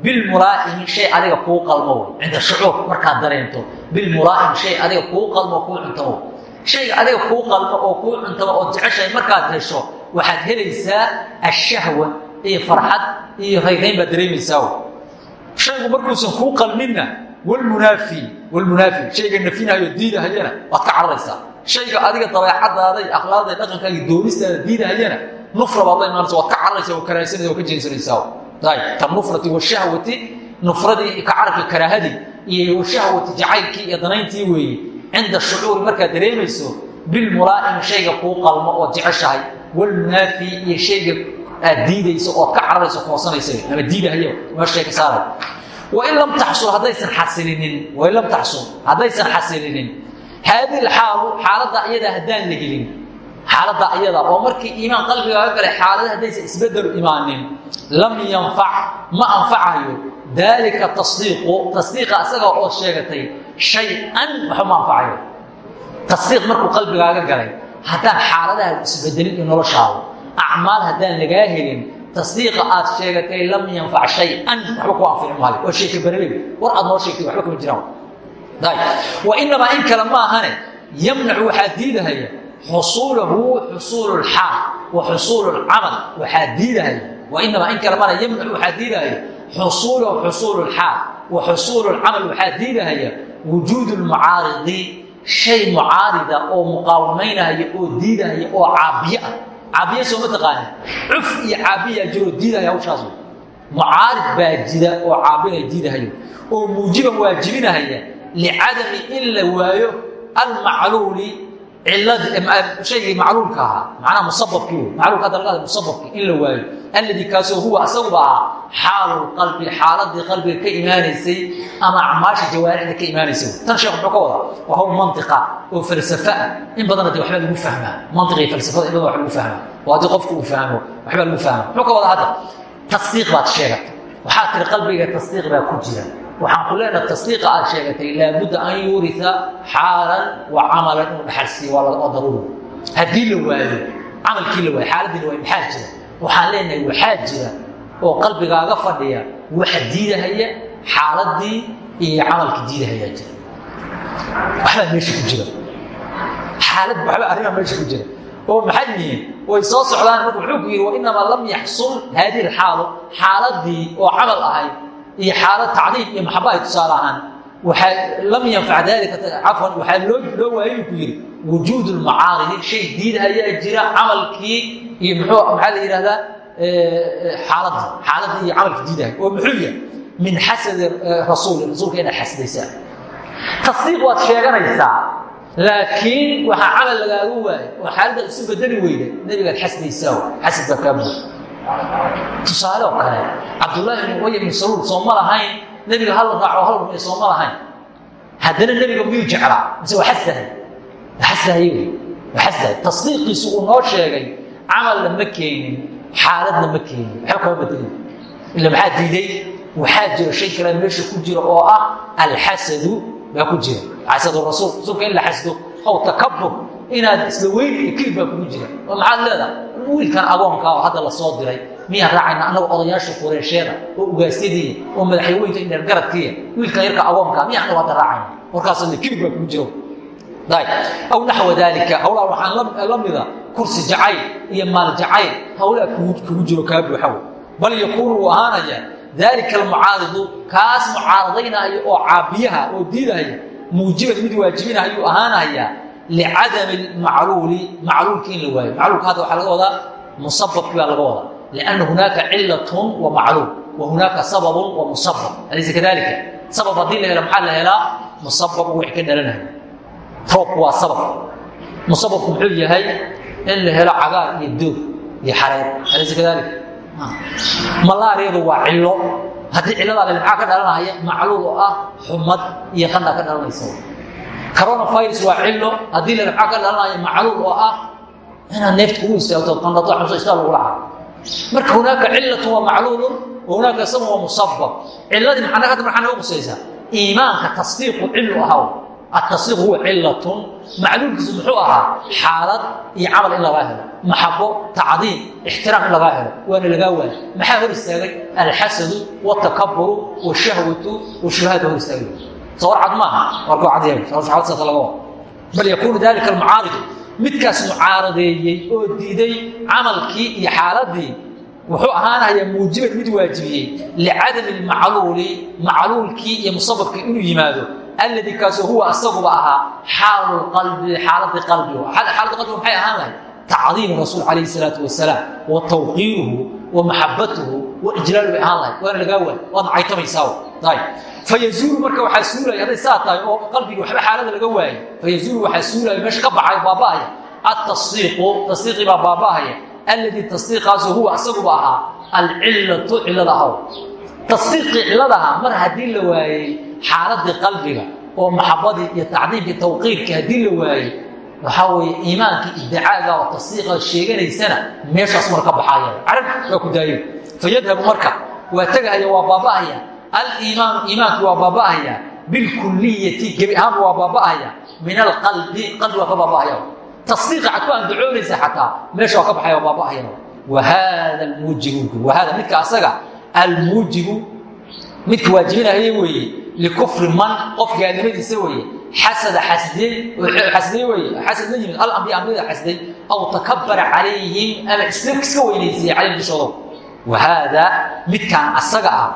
bilmulaa'imi shay adiga kuu qalmo wey cinda shucuur markaad dareento bilmulaa'imi shay adiga kuu qalmo kuu cuntamo shayga adiga kuu qalmo oo kuu cuntamo ood jeceshahay markaad hesho waxaad helaysaa ashahwa iyo farxad iyo rayrayn baad dareemaysaa. Shaygu markuusan kuu qalminna walmunaafi walmunaafi shayga nafinahayo diidahayana waad ka cararaysaa. Shayga adiga dabeecadaada iyo akhlaaqda dhaqankaaga doonistaada diidahayana nufra baad la imaanaysa waad ka cararaysa oo karahaysanaysa oo ka jeensanaysaa tanufrati washahwati nufradii ka carabka karaahadii iyo washahwati jacaylkii iyo danayntii weeye cinda shucuuri markaad dareemayso bilmulaa'imi shayga kuu qalmo ood jeceshahay walmunaafi iyo shayga aad diidayso ood ka cararayso koosanaysa ama diidahayo meeshay ka saaray wain lam taxsul haddaysan xasilinin wain lam taxsul haddaysan xasilinin haadii alxaalu xaaladda iyadaa haddaan la helin xaaladda ayada oo markii iimaan qalbigaaga galay xaalada haddaysan isbedelu imaanin lam yanfac ma anfacayo daalika tasdiiqu tasdiiqa asaga oo sheegatay shay-an waxba ma anfacayo qalbigaaga galay haddaan xaaladaha isbedelin noloshaada acmaal haddaan lagaa helin tasdiiqa aad sheegatay lam yanfac shay-an waxba ku anfici maayo waa sheeka bereley war aad noo sheegtay waxba kama jiraan wa inamaa in kale maahane yamnacu waxaa diidahaya xusuulahu xusuulu lxaal wa xusuulu lcamal waxaa diidahaya wainamaa in kale mana yamnacu waxaa diidahaya xusuulahu xusuulu lxaal wa xusuulu lcamal waxaa diidahaya wujuudu lmucaaridi shay mucaarida oo muqaawamaynahaya oo diidahaya oo caabiye ah caabiye soo ma taqaani cuf iyo caabiyaa jiroo diidahaya hawshaas mucaarid baa jida oo caabinaya diidahayo oo muujiban waajibinahaya licadami in la waayo almacluuli haygii macluulka ahaa manaa musababkii macluulka hadda laga musababkii in la waayo alladii kaasoo huwa asaguba ahaa xaalu qalbi xaaladii qalbiga ka imaanaysay ama acmaasha jawaarixda ka imaanaysay tan sheekh muxuu ka wadaa waa hawl mantiqa oo falsafa ah in badana dee waxbaa lagu fahmaa mantiqa iyo falsafada in badan wax lagu fahmaa oo haddii qofku uu fahmo waxbaa lagu fahmaa muxuu ka wadaa hadda tasdiiq baad sheegatay waxaa tiri qalbiga tasdiiq baa ku jira waxaan ku leenaha tasdiiqa aad sheegatay laabudda an yuuria xaalan wa camalan inuu dhaxalsiiyo waa daruuri haddii la waayo camalkii la waayo xaaladii la waayo maxaa jira waxaan leenahay waxaa jira oo qalbigaaga fadhiya waxa diidahaya xaaladii iyo camalkii diidahayaa jira. Waxbaa meesha ku jira. Xaalad waxba arrimaa meesha ku jira. Oo maxay way soo socdaan marka wuxuu ku wainamaa lam yaxsul haadihi alxaalu xaaladii oo camal ahayd iyo xaalad tacdiim iyo maxaba ay tusaale ahaan lam yanfac dalika cafwan waxaa loo loo waayay ku yidhi wujuud lmacaaridi shay diidahayaa jira camalkii iyo muxuu maxaa la yidhahdaa? Xaaladii xaaladii iyo camalkii diidahay oo muxuu yahay? Min xasadi rasuuli rasuulka inaad xasdaysaa tasdiiq waad sheeganaysaa laakiin waxaa camal lagaaga waayo oo xaaladda isu bedeli weyda nebigaad xasdaysaa xasad baa kaa buuxa tusaale oo kale cabdullaahi ibn ubay ibn saluul soo ma lahayn nebiga hal raaco hal rumeey soo ma lahayn. Haddana nebiga miyuu jeclaa? Mise waa xasdahay? Waa xasdahay waa xasdahay. Tasdiiqiisu uu noo sheegay camalna ma keenin xaaladna ma keenin. Waxba kama bedelin ila maxaa diiday? Waxaa jira shay kale meesha ku jira oo ah alxasadu baa ku jira. Xasadu rasuul rasuulka in la xasdo aw takabur inaad isla weyn iyo kilib baa kugu jira. Oo maxaad leedahay? Wiilkan agoonkaa oo hadda la soo diray miyaan raacayna annaga odayaasha qureysheeda oo ugaasyadiiya oo madaxyaweynta indheergaradkiiya wiilkan yarka agoonkaa miya annagu hadda raacayna? Warkaasoo kilib baa kugu jiro aw naxwa daalika. Hawlaa waxaan la mida kursi jacayl iyo maal jacayl. Hawlaa kugu jiro kaa buuxaw bal yakuunu uu ahaanaya daalika almucaaridu kaas mucaaradaynaya oo caabiyaha oo diidahaya muujiban mid waajibinah ayuu ahaanayaa licadami macluuli macluulka in la waayo. Macluulka hadda waxaa laga wadaa musababki baa laga wadaa. Lianna hunaaka cilatun wa macluul wa hunaaka sababun wa musabab alaysa kadalika sabab haddii la helo maxaa la helaa? Musabab wix ka dhalanaya roobku waa sabab. Musababku muxuu yahay in la helo cagaar iyo doog iyo xareer. Alaysa kadalika malaariyadu waa cilo haddii ciladaa le maxaa ka dhalanaya macluul oo ah xumad iyo qandha ka dhalanaysa coronavirus waa cilo haddii maxaa ka dhalanaya macluul oo ah inaad neefta kugu istaagto qandhato xumso istaa lagula caro marka hunaaka cilatun waa macluulun wa hunaaka sabab waa musabab ciladii maxaa hadda maxaa noogu qusaysaa? Iimaanka tasdiiqu cilu ahaw atasiiqu huwa cilatun macluulkiisu muxuu ahaa xaalad iyo camal in lagaa helo maxabo tacdiim ixtiraam in lagaa helo waana lagaa waayo maxaa hor istaagay alxasadu wاtakaburu washahwatu washubahaad hor istaagay sawar cad maaha warkocadyasaas laga bal yakuunu dalika almucaaridu midkaas mucaaradeeyey oo diiday camalkii iyo xaaladii wuxuu ahaanhayaa muujiban mid waajibiyey licadami macluuli macluulkii iyo musababkii inuu yimaado alladii kaasoo huwa asaguba ahaa xaalu qalbi xaaladii qalbigu xaalada qalbigu maxay ahaan lahay tacdiimu rasuul calayhi salaatu wasalaam wa tawqiiruhu wa maxabatuhu wa ijlaalu bay ahaan lahay waana lagaa waay waad caytamaysaa fayazuulu marka waxaa suulaya hadday saa tahay oo qalbigii waxba xaalada laga waayay fayazuulu waxaa suulaya meesha ka baxay baaba'aya atasdiiqu tasdiiqii baa baaba'aya alladii tasdiiqaasoo huwa asaguba ahaa alcillatu cillada ahaw tasdiiqii cilladaha mar haddii la waayey xaaladii qalbiga oo maxabadii iyo tacdiimkii tawqiirkii haddii la waayey waxaa weeye iimaankii iddicaaga oo tasdiiqa sheeganaysana meeshaas mar ka baxaya carab waa ku daayo. Fayadhabu marka waa tegahaya waa baaba'aya. Aliimaanu iimaankii waa baaba'aya. Bilkuliyati gebi ahaanba waa baaba'aya. Min alqalbi qalbi waa ka baaba'aya. Tasdiiqa cad ku andacoonaysa xataa meesha waa ka baxaya waa baaba'aya. Wahada almuujibu wahada midka asaga almuujibu midka waajibinahaya weeye likufri man qof gaalnimadiisa weeye xasada xasdiyey weye xasad la yimid alambiya ambiyada xasday aw takabara calayhim ama isla iska weynaysiiyey calayhim dushooda wa haada midkaan asaga ah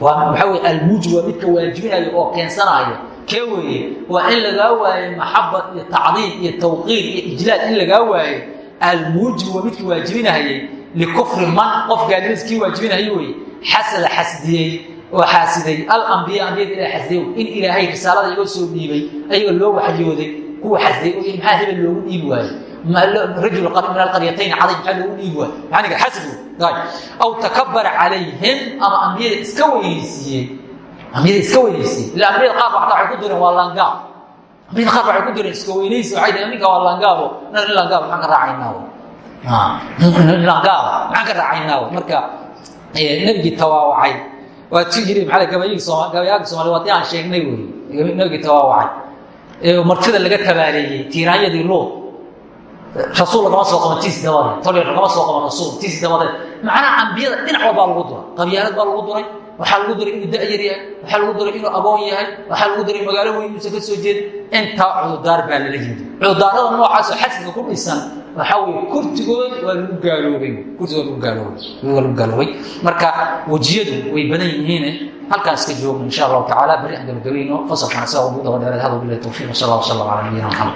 waa maxaa weye almuujib waa midka waajibinaya oo keensanaya kee weeye waa in lagaa waayo maxabad iyo tacdiim iyo tawqiir iyo ijlaal in lagaa waayo almuujib waa midka waajibinahayay likufri man qof gaalnimadiisa kii waajibinahaya weye xasada xasdiyey oo xaasiday alambiya ambiyada ilaha xasday in ilaahay risaalada iga soo dhiibay ayaga loo waxyooday kuwa xasday oo maxaa hebel loogu dhiibi waayo. Rajul min alqaryatayn caday maxaa loogu dhiibi waayo. Maxaa xasbu aw takabara calayhim ama ambiyada iska weynaysiiyey ambiyada iska weynaysiiyey ila ambiyada qaar baa waxay ku direen waa langaab ambiyada qaar waxay ku direen iska weynaysi waxay dhaheen ninka waa langaabo nin langaab maxaan ka raacaynaa langaab maxaan ka raacaynaa marka nebigii tawaawacay waa ti jiri maa gabayagii soomali waa aan sheegnay wey nabigii tawaawacay martida laga tabaaleeyey tiiraanyadii luud rasuul lagama soo qaban tiisi dabadeed. Tolya lagama soo waxaa lagu duray inuu da'yar yahay waxaa lagu duray inuu agoon yahay waxaa lagu duray magaalo weyn inuusan ka soo jeedin intaa cududaar baa lala yimid cududaarada noocaasoo xasbiga ku dhisan waxaa weye kurtigood waa lagu gaaloobay. Kurtigood lagu gaaloobay. Waa lagu gaaloobay. Marka wejiyadu way badan yihiin halkaas ka joogno insha allahu tacaala beri aan gabagabayno fasalkan isaga ugu daba dheereed hada bilahi tawfiiq sal allah sala ala nabiyina maxamed